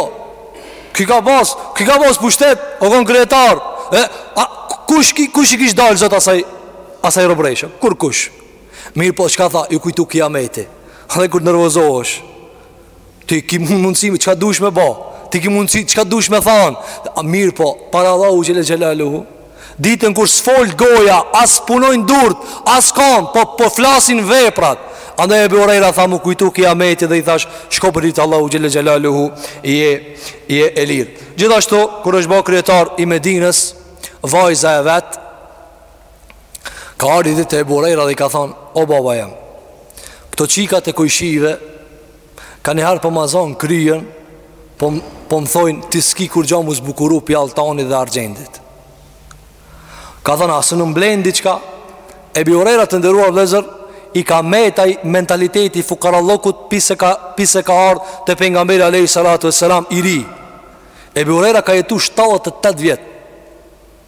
Ky ka pas, ky ka pas pushtet, o konë kryetar. E, a, kush, kush i kish dalë zot asaj, asaj robreshe? Kurkush. Mirëpo çka tha, iu kujtu kiameti Dhe kur nervozohesh Ti ki mund mundësi me, çka dush me ba Ti ki mundësi, çka dush me than A mirëpo, para Allahu xhele xhelaluhu Ditën kur s'folt goja, as punojnë durt, as kam, po, po flasin veprat Andaj Ebi Hurejra tha m'u kujtu kiameti dhe i thash Shko për hir të Allahu xhele xhelaluhu Je, je e lirë Gjithashtu, kur është ba kryetar i Medines Vajza e vet Ka ardhë ni ditë te Ebu Hurejra dhe i ka thonë, o baba jem, këto çikat e kojshive, kanjëherë po ma zonë kryen, po, po më thojnë, ti s'ki kurgja m'u zbukuru pi alltanit dhe argjendit. Ka thonë, a s'un m'blen diçka, Ebi Hurejra të nderuar vllezër, i ka met ai mentaliteti i fukarallëkut pi se ka, pi se ka ardhë te pejgamberi Alejhi Salatu ve Selam i ri. Ebi Hurejra ka jetu 78 vjetë,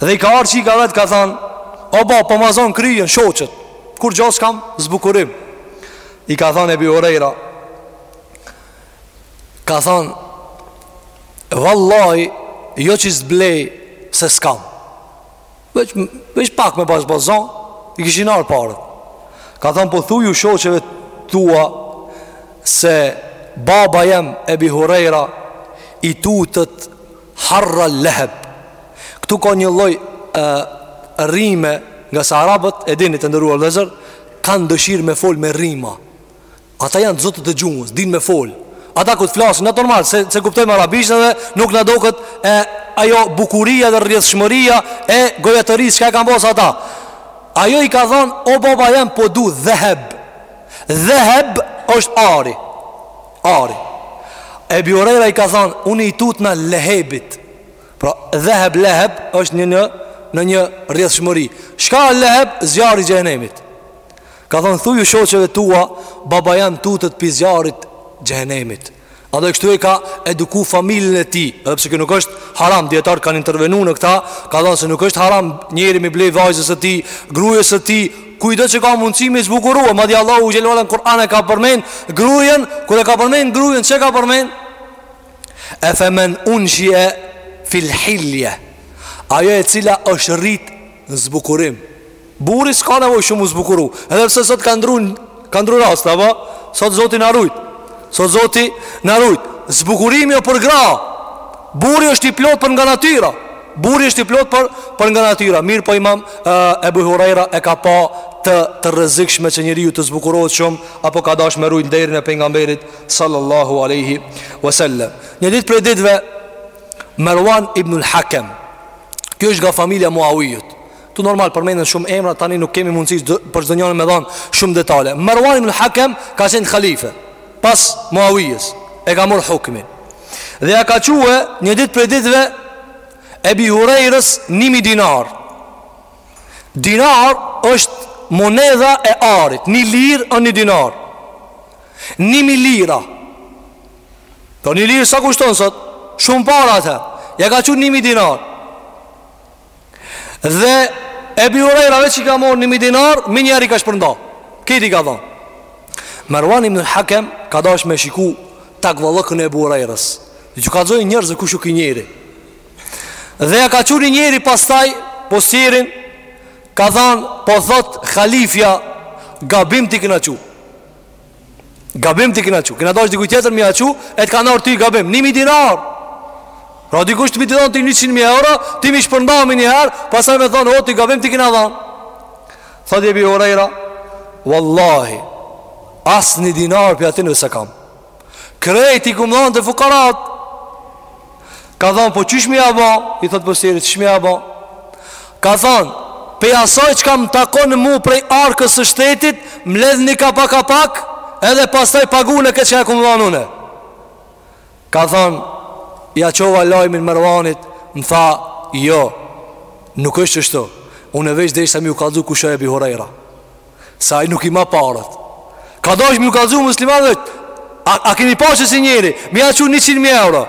Dhe i ka ardh çika e vet ka than O ba, po ma zonë kryen, shoqet Kurgjo s'kam zbukurim I ka than Ebi Hurejra Ka than Vallaj, jo që s'blej se s'kam Veç, veç pak me bashkë bashkë zonë I kishin ardh paret Ka than po thuju shoqeve tua Se baba jem Ebi Hurejra I tutet Harra leheb Këtu ka një lloj e, rime Ngase arabët e dini të nderuar vllezër Kanë dëshirë me fol me rima Ata janë zotët e gjuhës Din me fol Ata kur t'flasin ne normal S'e, s'e kuptojmë arabisht dhe nuk na doket e, Ajo bukuria dhe rrjedhshmëria E gojëtarisë që e kanë pas ata Ajo i ka thonë O baba jem po du dheheb Dheheb është ari Ari Ebi Hurejra i ka thonë Unë i tutna lehebit Pra dheheb leheb është një një Në një rrjedhshmëri Çka leheb zjarri i xhehenemit Ka thonë thuju shoqeve tua Baba jem tutet pi zjarrit xhehenemit Andaj kështu e ka eduku familjen e tij Edhe pse kjo nuk është haram Dijetarët kanë intervenu në këta Ka thonë se nuk është haram Njeri me i ble vajzës së tij Grujës së tij Kujdo që ka mundësi me zbukuru e Madje Allahu xhele ve ala në Kur'an e ka përmen Grujen, kur e ka përmen grujen Ç'e ka përmen? E fe men junsheu fil hilje Ajo e cila është rrit në zbukurim Burri s'ka nevojë shumë m'u zbukuru Edhe pse sot ka ndru në Kanë ndru rast, apo? Sot zoti na rujt. Sot zoti na rujt. Zbukurimi o për gra. Burri është i plot për nga natyra. Burri është i plot për për nga natyra. Mirëpo imam Ebu Huraira e ka pa të të rrezikshme që njeriu të zbukurohet shumë apo ka dash me rujt nderin e pejgamberit sallallahu alaihi wasallam. Një ditë prej ditëve Marwan ibn al-Hakem. Ky është nga familja e Muawiyut. Ktu normal përmenden shumë emra, tani nuk kemi mundësi për çdo njërin me dhan shumë detale. Marwan ibn Hakem ka qenë halife pas Muawijës, e ka marr hukmin. Dhe ja ka çue një ditë prej ditëve Ebi Hurajrës 1000 dinar. Dinar është monedha e arit, një lirë o një dinar. 1000 lira. Po një lirë sa kushton sot? Shumë para atë. Ja ka çue 1000 dinar. Dhe Ebi Hurejra veç i ka marr 1000 dinar Menjëherë i ka shpërnda Krejt i ka dhan Marwan ibn al-Hakem ka dash me shiku takvallëkun e Ebu Hurejrës. Dhe ju kallzoj njerëzve kush o ky njeri. Dhe ja ka çu ni njeri pastaj postierin ka thënë po thot halifja gabim t'i kena çu. Gabim t'i kena çu Kena dash dikujt tjetër me ia çu E të kanë ardh ty gabim 1000 dinar Pra dikush ty me t'i dhan ty 100.000 euro Ti m'i shpërnda menjëherë Pastaj me than O ti gabim t'i kena dhan Thot Ebi Hurejra Wallahi Asnjë dinar prej atynve s'e kam Krejt i kam dhan te fukarat Ka than, po qysh me ia ba, i thotë postieri, qysh me ia ba. Ka than, prej asaj çka m'takon mu prej arkës së shtetit, mbledhni ka pak ka pak, edhe pastaj paguni këtë që e kam dhan une. Ka than, ja çova lajmin Mervanit, më tha, jo, nuk është qashtu, une veç deshta me ju kallzu kush o Ebi Hurejra. Se ai nuk i ma paret Ka dasht me ju kallzu muslimanëve A, a keni pa qesi njeri Me ia çu 100.000 euro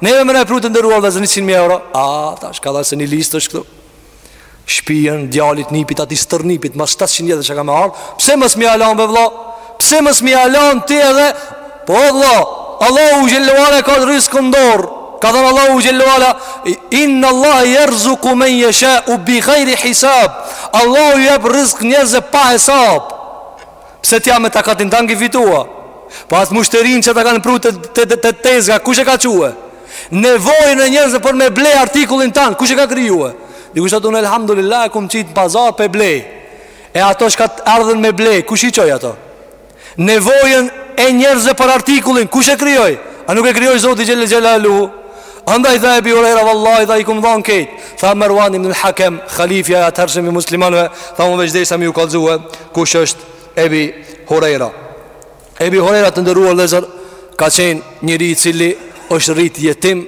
Neve me na i pru të nderuar vllezër 100.000 euro A, tash kadal se një listë është këtu Shpijën, djalit, nipit, atij stërnipit Mas 700 vjetë që ka me ardhë Pse mos me ia lan be vlla Pse mos me ia lan ti edhe Po vlla, Allahu xhele ue ala e ka rrizkun n'dorë Ka thënë Allahu xhele ue ala Inne Allahe jerzuku men jeshau bi gajri hisab Allahu i jep rrizk njerëzve pa hesab Pse ti a me takatin tan ki fitu a Po atë mushterin që ta kan pru te, te, te, te tezga Kush e ka çue? Nevojën e njerëzve për me ble artikullin tan Kush e ka krijue? Dikush thotë unë elhamdulillah e kam qit në pazar për ble E ato çka të ardhen me ble Kush i çoi ato? Nevojën e njerëzve për artikullin Kush e krijoi? A nuk e krijoi Zoti xhele xhelaluhu? Andaj tha Ebi Hurejra vallahi Tha i kam dhanë krejt Tha Merwan ibn Hakem Khalifja e atëhershëm i muslimanve Tha unë veç deshta me ju kallzue Kush është Ebi Hurejra Ebi Hurejra të nderuar vllezër Ka qenë njeri i cili është rrit jetim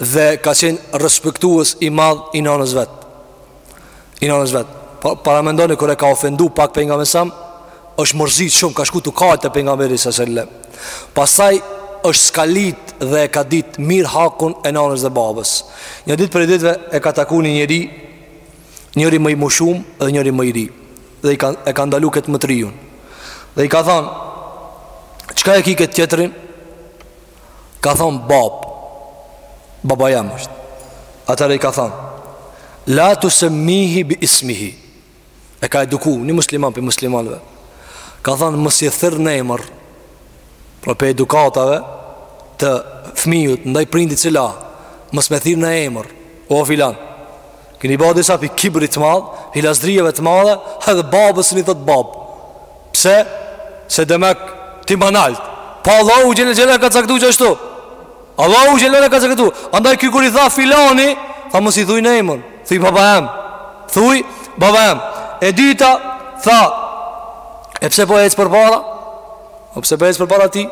Dhe ka qenë respektuës i madh i nanës vet I nanës vet, pa paramendoni kur e ka ofendu pak pejgamberin, sa është mërzit shumë Ka shku tu kajt te pejgamberi s.a.v.s. Pastaj është skalit dhe e ka dit mirë hakun e nanës dhe babës Një ditë prej ditëve e ka taku një njeri Njëri më i moshum dhe njëri më i ri Dhe i ka, e ka ndalu këtë më të riun Dhe i ka thanë Çka e ki këtë tjetrin Ka thonë babë, baba jem është. Atëherë i ka thonë, la tusemmihi bi ismihi. E ka eduku, një musliman prej muslimanve. Ka thonë, mos e thirr në emër, pra prej edukatave të fmiut, ndaj prindit cila, mos me thirr në emër, o filan. Keni pa disa pi kibrit të madh, pi lazdrijeve të mëdha, edhe babës s'un i thot bab. Pse? Se demek ti më nalt. Po Allahu xhele xhele e ka caktu qashtu. Allahu xhele e ka caktu. Andaj ky kur i tha filani, tha mos i thuj në emër. Thuj baba em. Thuj baba em. E dyta, tha, e pse po ec përpara? O pse po ec përpara tij?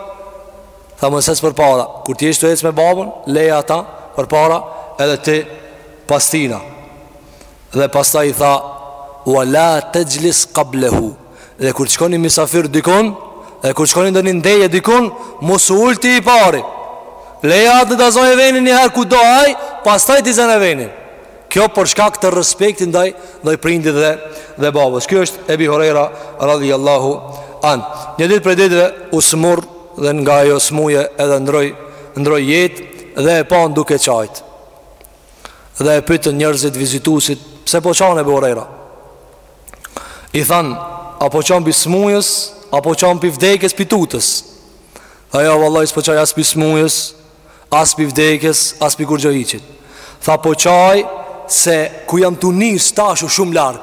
Tha mos ec përpara, kur t'ecsh me babën, leja ata përpara edhe ti pas tina. Dhe pastaj i tha, "Wa la tajlis qablahu." Dhe kur të shkoni mysafir dikun, dhe kur të shkoni në një ndejë dikun, mos u ul ti i pari. Leja atë të zojë venin një herë ku do ai, pastaj ti zëne venin. Kjo për shkak të respektit ndaj ndaj prindit dhe dhe babës. Ky është Ebi Huraira radhiyallahu an. Një ditë prej ditëve u smur Dhe nga ajo smuje edhe ndroi ndroi jetë dhe e pan duke qajt. Dhe e pyetën njerëzit vizituesit, pse po qan Ebu Hurejra? I than, a po qan pi smujës, a po qan pi vdekjes pi tutës. Tha jo vallahi s'po qaj as pi smujës, as pi vdekjes, as pi kurgjo hiçit. Tha po qaj se ku jam tu nis tash o shumë larg.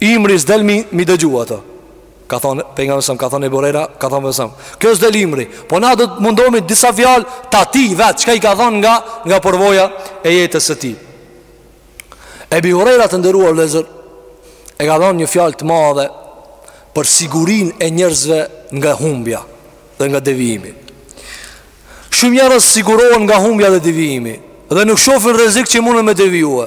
Ymri s'del me i dëgju atë. Ka thon pejgamberi sa ka thon Ebu Hurajra, ka thon vetëm. Kjo s'del ymri, po na do të mundohemi disa fjalë të tij vet, çka i ka thon nga nga përvoja e jetës së tij. Ebu Hurajra të nderuar vëllezër, e ka thënë një fjalë të madhe për sigurinë e njerëzve nga humbja dhe nga devijimi. Shumë njerëz sigurohen nga humbja dhe devijimi dhe nuk shohin rrezik që mundën me devijue.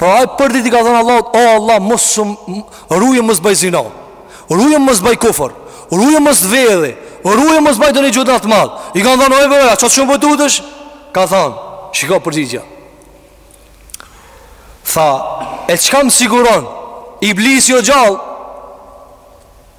Pra ai për ditë i ka thënë Allahut, o Allah, mos sum, rujëm mos bëj zina, rujëm mos bëj kufër, rujëm mos vjedhi, rujëm mos bëj doni gjynah të madh. I kanë thënë, o vlla, çfarë shumë po tutesh? Ka thënë, shiko përgjigja. Tha, e çka më siguron? Iblisi o gjallë.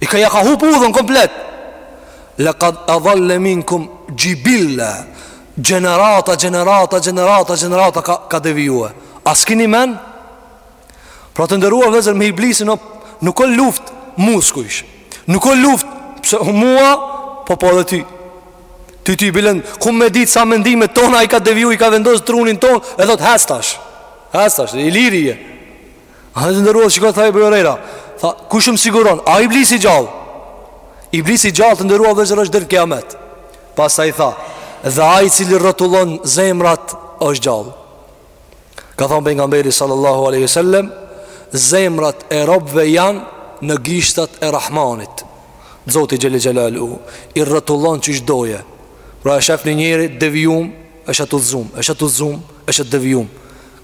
I ka ja ka hup udhën komplet Lekad edalle minkum xhibillen Gjenerata, gjenerata, gjenerata, gjenerata ka, ka deviju e A s'kini men? Pra të nderuar vllezër me iblisin o, Nuk o luft muskujsh Nuk o luft Pse mua Po po dhe ty Ty ty bilen Ku me ditë sa mendimet tona I ka deviju I ka vendosë trunin ton E thot hestash Hestash I liri je Ai të nderuar shiko tha Ebu Hurejra, tha kush më siguron? A iblisi gjallë? Iblisi gjallë të nderuar vllezër është deri kiamet. Pastaj tha, dhe ai i cili rrotullon zemrat është gjallë. Ka than pejgamberi sallallahu alaihi wasallam, zemrat e robëve janë në gishtat e Rahmanit. Zoti xhele xhelaluhu i rrotullon qysh don. Pra e shef ni njeri devijum, është udhëzum, është udhëzum, është devijum.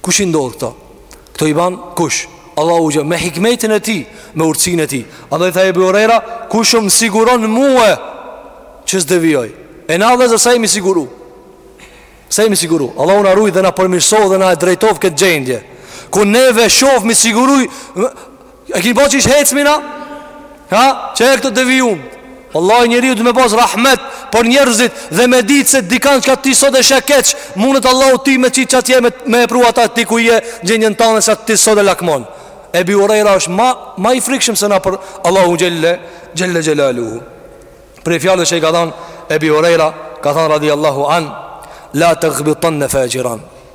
Kush i ndodhë këto? Këto i banë kush? Allahu xhe me hikmetin e tij, me urtsinë e tij. Andaj tha Ebu Hurejra, kush më siguron mue që s'devijoj? E na vllezër sa jemi siguru? Sa jemi siguru? Allahu na ruj dhe na përmirsoftë dhe na e drejtoftë këtë gjendje. Kur neve s'shof me siguru E kini pa qysh ecim na Ha, që është devijum Vallahi njeriu dut me pas rahmet Për njerëzit dhe me ditë se dikan që ti sot e sheh keq Munët Allahu ty me qitë qaty e me, me e pru ata aty ku je Gjendjen tane që ti sot e lakmon Ebu Hurejra është ma, ma i frikshëm se na për Allahun xhelle Xhelle xhelaluhu Prej fjalëve që i ka than Ebu Hurejra ka than radiAllahu anh La tegbitanne faxhiran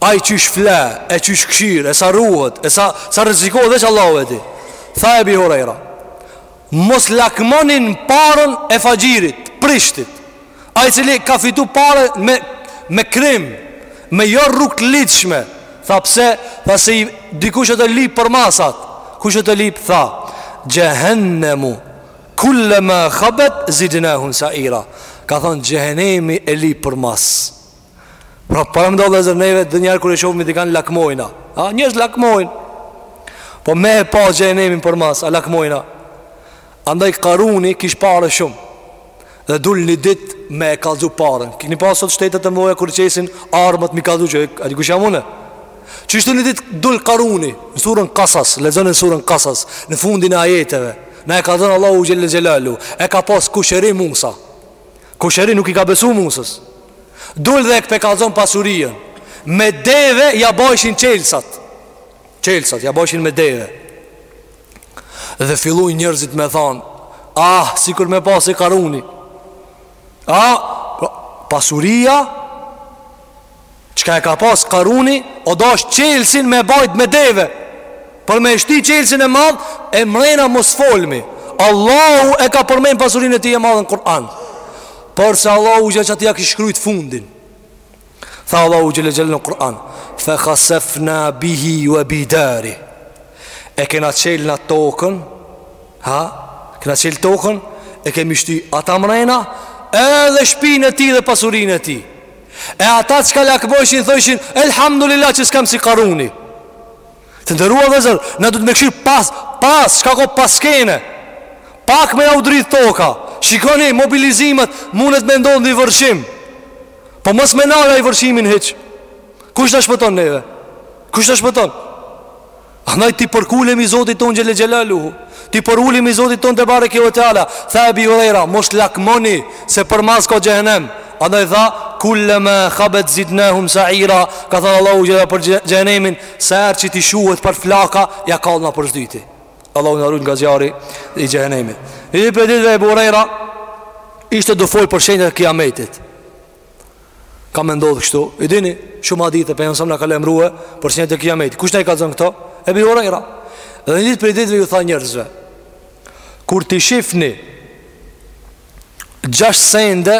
Ai qysh fle, e qysh kshyr, e sa ruhet, e sa, sa rrezikohet, veç Allahu e di. Tha Ebi Hurejra, mos lakmoni paren e faxhirit, t'prishtit. Ai cili ka fitu pare me, me krim, me jo rrug të ligjshme. Tha pse, tha se dikush është tu e lyp përmas. Kush është tu e lyp, tha, xhehennemu, kullema khabet, zidnahum saira. Ka thanë, xhehenemi e lyp përmas. Pra paramendo vllezër neve nonjëherë kur e shofim dikan lakmojna A njerëz lakmojnë Po me e pa xhehenemin përmas A lakmojna Andaj karuni kish pare shumë Dhe dul një dit me e kallzu paren Kini pa sot shtetet e mdhaja kur qesin armët mi kallzu që A di kush jam une Qishtu një dit dul karuni Në surën kasas Lexoni në surën kasas Në fundin e ajeteve Na e kallzon Allahu xhelle xhelaluhu E ka pas kushëri Musa Kushëri nuk i ka besu Musës Dul dhe kur p'e kallzon pasurinë Me deve ja bajshin çelsat Çelsat ja bajshin me deve Dhe fillun njerzit me than Ah, sikur me pas si karuni Ah, pasuria Qka e ka pas karuni O dasht qelsin me e bajt me deve Për me shti qelsin e madh E mrena mos folmi Allahu e ka përmen pasurin e ti e madhe n'Kur'an Por se Allahu xhele atij ja kish shkrujt fundin Tha Allahu xhele xhelaluhu në Kur'an Fe khasefna bihi ue bidari E kena qelë na tokën Ha Kena qelë tokën E kemi shti ata mrena Edhe shpin e ti dhe pasurin e ti E ata qka lakmojshin thojshin Elhamdulillah që s'kam si karuni Të nderuar vllezër Na duhet me kshyr pas Pas, qka ka pas skene Pak me na u dridh toka Shikoni mobilizimet Mundet me ndodh ni vërshim Po mos me na ra i vërshimin hiq Kush na shpëton neve Kush na shpëton Andaj t'i përkulemi Zotit ton Xhele Xhelaluhu T'i përulemi Zotit ton tebareke ue teala Tha Ebi Hurejra, mos lakmoni se përmas ka xhehnem Andaj tha, kullema khabet zidnahum saira Ka thënë Allahu Xhele për xhehnemin Sa herë që t'i shuhet pak flaka, ja kallna për s'dyti Allahu na rujt nga zjarri i xhehnemit Një prej ditve Ebi Hurejra Ishte tu fol për shenjat e kiametit Ka me ndodhë kështu I dini shumë hadithe Pejgamberi alejhi selam na ka lajmrue Për shenjat e kiametit Kush na i kallzon këto? Ebi Hurejra Dhe një ditë prej ditëve ju tha njerzve Kur t'i shifni Gjashtë sende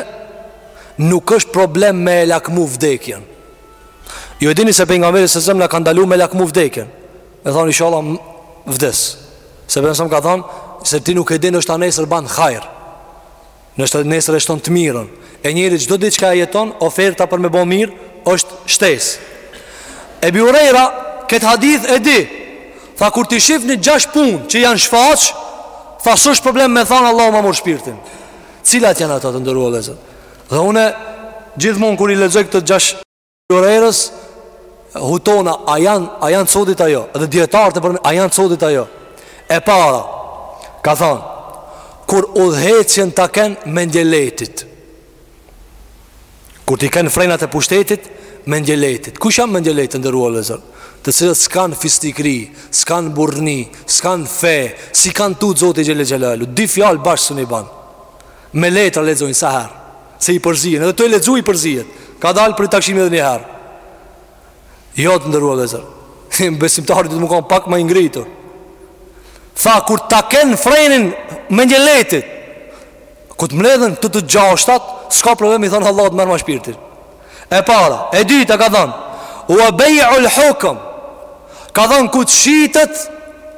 Nuk është problem me e lakmu vdekjen Ju e dini se Pejgamberi alejhi selam Na ka ndalu me lakmu vdekjen Me thonë inshalla vdes Se Pejgamberi alejhi selam ka thonë Se ti nuk e din nashta nesër ban hajr Nashta nesër e shton të mirën E njeri qdo ditë qka e jeton Oferta për me bo mirë është shtes Ebi Hurejra Këtë hadith e di Tha kur t'i shifni gjash pun që janë shfaq Tha s'është problem me thanë Allah ma merr shpirtin Cilat janë ato të nderuar vllezër Dhe une gjithmon kur i lexoj këto gjash Hurejrës hutohna a janë a janë sodit a jo dhe dijetarët e përmendin a janë sodit a jo e para ka thon kur udhëheqjen ta ken mendjelehtit kur t'i ken frenat e pushtetit mendjelehtit kush janë mendjelehtët të nderuar vllezër të cilët s'kan fisnikri s'kan burrni s'kan fe s'i kanë tut zoti xhele xhelaluhu dy fjalë bashk sun i ban Me letra lexojnë sa herë se i përzihen, edhe tu lexu i përzihet. Ka dalë për takshimin edhe një herë. Jo të nderuar vllezër. Besimtari duhet me konë pak më i ngritur. Tha, kur ta kenë frenin mendjelehtit, kur të mledhen këto të gjashtat, s'ka problem me i thonë Allahut merrma shpirtin. E para, e dyta ka thonë, ue bej'ul hukëm, ka thonë kur të shitet,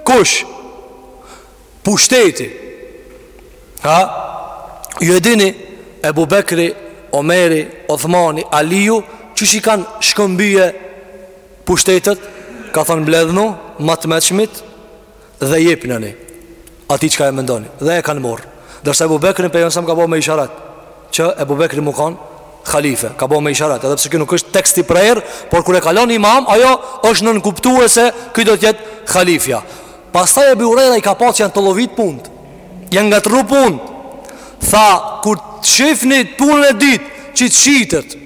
kush? pushteti Ha Ju e dini Ebu Bekri, Omeri, Othmani, Aliju Që që i kanë shkëmbije pushtetet Ka thënë mbledhnu, ma të meçmit Dhe jepjani atij çka e mendoni Dhe e kanë marrë Ndërsa Ebu Bekrin Pejgamberi alejhi selam ka bo me isharat që Ebu Bekri m'u kanë khalife, ka bo me isharat, edhe pse kjo nuk është tekst i prerë, por kur e ka lon imam, ajo është nënkuptu se ky do t'jetë khalifja. Pastaj Ebi Hurejra i ka pa që janë tollovit punt, janë ngatërru punt, tha, kur të shifni punën e dytë, që të shitet,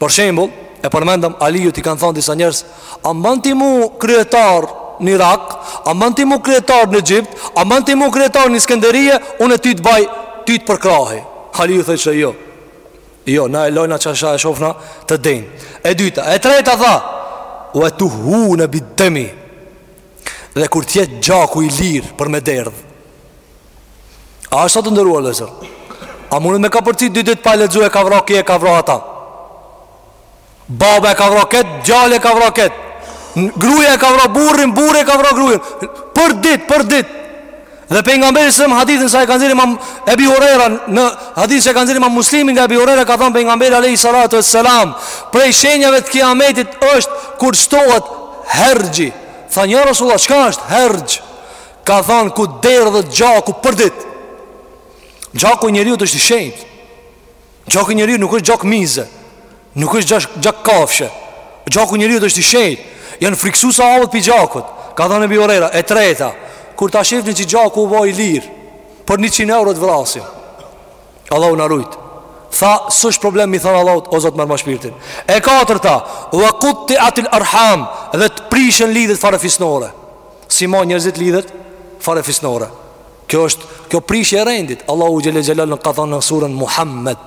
Për shembull, e përmendëm Aliut i kanë thënë disa njerëz, a m'ban ti mu kryetar në Irak, a m'ban ti mu kryetar në Egjipt, a m'ban ti mu kryetar në Skënderije, unë ty të baj, ty të përkrahi. Aliu thotë se jo. Jo, na e lojna çasha e shofna të denj. E dyta, e treta tha, ue tuhune bid-demi, dhe kur t'jetë gjaku i lirë për me derdhë, A është ha të nderuar vëllezër A munet me kapërcy dy dit pa lexu e ka vra ky e ka vra ata Baba e ka vra ket, djali e ka vra ket Gruja e ka vra burrin, burri e ka vra grujen Për dit, për dit Dhe Pejgamberi alejhi selam n'hadithin sa e ka nxjerrë imam Ebi Hurejra Në hadithin sa e ka nxjerrë imam Muslimi nga Ebi Hurejra Ka thonë Pejgamberi alejhi salatu ue selam Prej shenjave të kiametit është Kur shtohet herxhi Thanë ja Resulallah, çka është herxh Ka thanë kur derdhet gjaku për dit Gjaku i njeriut është i shenjt Gjaku i njeriut nuk është gjak mize Nuk është gjak, gjak kafshe Gjaku i njeriut është i shenjt Janë friksu sahabët prej gjakut Ka thanë Ebi Hurejra E treta Kur ta shifni që gjaku u bo i lirë Për 100 euro të vrasin Allahu na rujt Tha s'është problem me i thanë Allahut O Zot merrma shpirtin E katërta Ve kuti'atil erham Dhe të prishen lidhjet farefisnore S'i majn njerzit lidhjet farefisnore Kjo është, kjo prishje e rendit Allahu xhel-le xhelaluhu ka thonë në surën Muhammed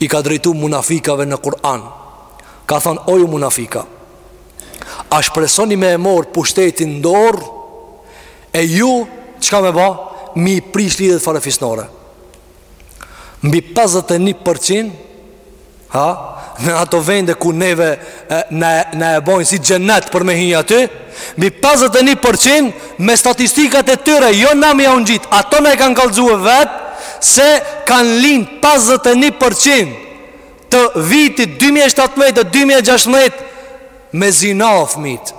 I ka drejtu munafikave në Kur'an Ka thonë o ju munafika A shpresoni me e marrë pushtetin n'dorë E ju, çka me ba, me i prish lidhjet farefisnore mbi 51 përqind ha në ato vende ku neve na e bojnë si xhenet për me hi aty mbi 51 përqind me statistikat e tyre jo na m'jau ngjit ato na e kanë kallëzu vetë se kanë lind 51 përqind të vitit 2017 dhe 2016 me zina fëmijtë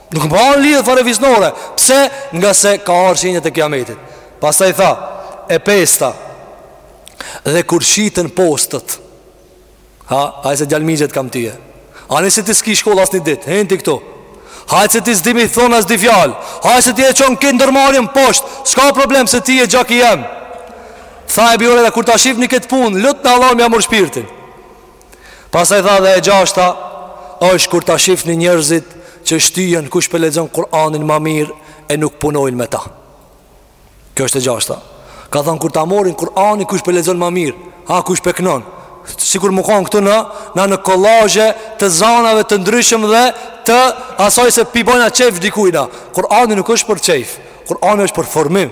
Nuk mbahen lidhjet farefisnore Pse ngase ka ardh shenjat e kiametit Pastaj tha E pesta Dhe kur shiten postet Ha, hajt se djalë mixhe t'kam tyje Ani se ti s'ki shkollë asnjë ditë Hin ti këtu Hajt se ti s'di m'i thonë as dy fjalë Hajt se ti e çon këtë ndërmarrjen poshtë S'ka problem se ti je gjaki jem Tha Ebi Hurejra kur ta shifni këtë punë Lutne Allahun me jau marr shpirtin Pastaj tha dhe e gjashta është kur ta shifni njerëzit që shtyhen kush pe lexon Kur'anin ma mirë e nuk punojnë me ta. Kjo është e gjashta. Ka thënë kur ta morin Kur'anin kush pe lexon ma mirë, ha kush pe knon. Sikur me kon këtu në në në kollazhe të zanave të ndryshëm dhe të asaj se p'i bojna qejf dikujt. Kur'ani nuk është për qejf. Kur'ani është për formim.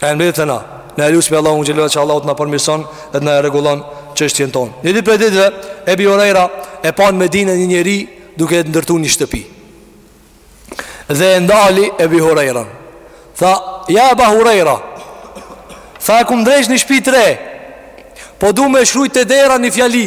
E në mbetë të na Na e lusmi Allahun xhelle ve ala që Allahu t'na përmirëson Dhe t'na e rregullon çështjen tonë Një ditë prej ditëve Ebi Hurejra E pa në Medinë një njeri Duke e ndërtu një shtëpi Dhe e ndali Ebi Hurejrën Tha Ja Eba Hurejra Tha e kom ndreq një shpi t're Po du me shkrujt te dera një fjali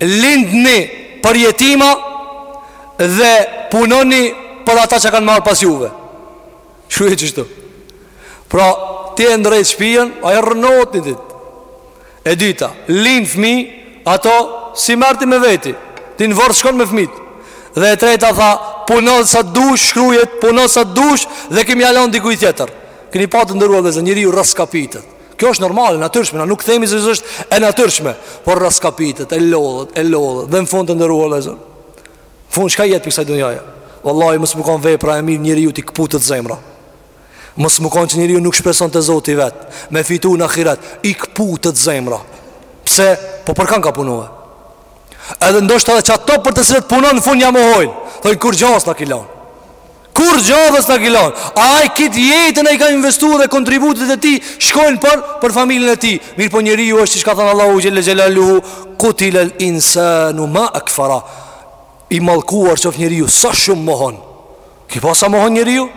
Lindni për jetima dhe punoni për ata që kanë me ardh pas juve. Shkruje qështu. Pra, ti e ndreq shpijën, ajo rrënohet një dit. E dyta, lind fmi, ato s'i merr ti me veti, ti në vorr s'shkon me fmit. Dhe e treta tha, puno sa t'dush, shkruje, puno sa t'dush, dhe ki me ia lon dikujt tjetër. Keni pa të nderuar vllezër, njeriu rraskapitet. Kjo është normale, e natyrshme, na nuk themi se s'është e natyrshme, por rraskapitet, e lodhet, e lodhet, dhe në fund të nderuar vllezër. N'fund, çka jet prej kësaj dunjaje? Wallahi, mos me kon vepra e mirë njeriut i këputet zemra. Mos me kon që njeriu nuk shpreson te Zoti i vet, me fitu në ahiret, i këputet zemra. Pse, po për kan ka punue? Edhe ndoshta edhe qato për të cilët punon në fund ja mohojnë, thojnë kurgja s'na ki lon. Kurgja s'na ki lon. A ai krejt jetën ai ka investu dhe kontributet e tij shkojnë për për familjen e tij. Mirpo njeriu është siç ka thënë Allahu xhel xhelaluhu kutilel insanu ma akfara. I mallkuar qoftë njeriu sa shumë mohon. Ki pa sa mohon njeriu?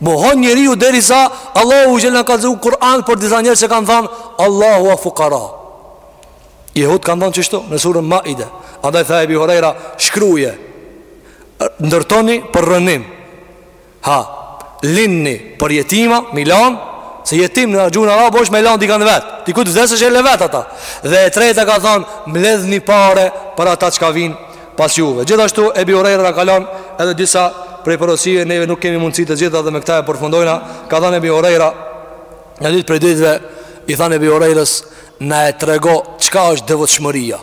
Mohon njeriu derisa Allahu xhel na ka dhënë Kur'an për disa njerëz që kanë thënë Allahu a fukara. Jehudt kanë thënë qështu në surën Maide. Andaj tha Ebi Hurejra shkruje Ndërtoni për rënim Ha Linni për jetima Me i lan Se jetim në gjuhën arabe është me lanë dikan vetë Ti kur të vdesësh e le vetë ata Dhe e treta ka thonë Mbledhni pare për ata çka vinë pas juve Gjithashtu Ebi Hurejra na ka lon Edhe disa prej porosive Neve nuk kemi mundësi të gjitha dhe me këta e përfundojna Ka thonë Ebi Hurejra Një ditë prej ditëve I thonë Ebi Hurejrës Na e trego çka është devotshmëria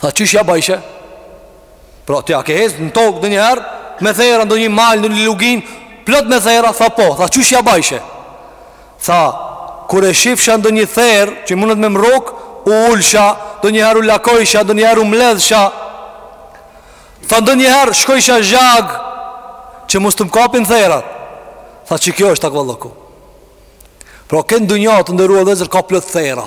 Tha qysh ja bajshe Pra ti a ke hec në tokë ndonjëherë Me therra në ndonjë mal ndonjë luginë Plot me therra Tha po Tha qysh ja bajshe Tha Kur e shifsha ndonjë therrë Që mundet me m'rrok U ulsha ndonjëherë u lakojsha ndonjëherë u mledhsha Tha ndonjëherë shkojsha zhag Që mos të më kapin therrat Tha qikjo është takvallëku Pra në dynja të nderuar vllezër ka plot therra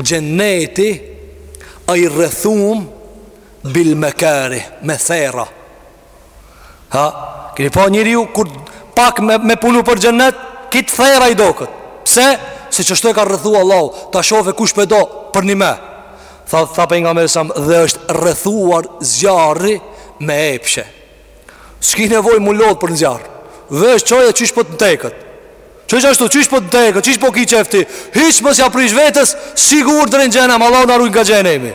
Xheneti a i rrethum bil mekarih, me therra. Ha, keni pa njeriu, kur pak me, me punu për xhenet, krejt therra i doket. Pse? Se qashtu e ka rrethu Allahu, ta shohë kush po do përnime. Tha, tha Pejgamberi dhe është rrethuar zjarri me epshe. S'ki nevojë m'u lodh për n'zjarr Veç çoje qysh po të teket Qashtu, qysh po të teket, qysh po ki qejfi Hiç mos ja prish vetes, sigurt drejt n'xhehenem Allahu na rujt nga xhehenemi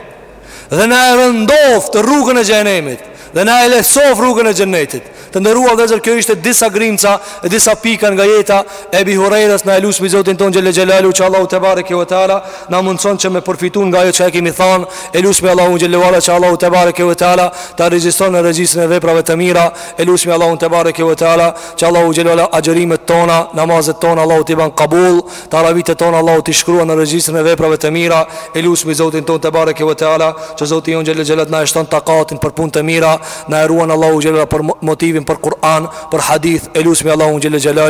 Dhe na e rëndoftë rrugën e xhehenemit Dhe na e lehtësoftë rrugën e xhenetit Të nderuar vllezër kjo ishte disa grimca E disa pika nga jeta e Ebu Hurejres na e lusmi Zotin tonë xhele xhelaluhu Që Allahu tebareke ve teala Na mundëson që me përfitu nga ajo që e kemi thanë E lusmi Allahun xhele ve ala që Allahu tebareke ve teala Ta regjistron në regjistrin e veprave të mira E lusmi Allahun tebareke ve teala Që Allahu xhele ve ala agjerimet tona Namazet tona Allahu t'i ban kabul Teravitë tona Allahu t'i shkruan në regjistrin e veprave të mira E lusmi Zotin tonë tebareke ve teala Që Zoti jonë xhele ve ala xhele t'na e shton takatin për punë të mira Na e ruan Allahu xhele ve ala për motivin për Kur'an Për hadith E lusmi Allahun xhele ve ala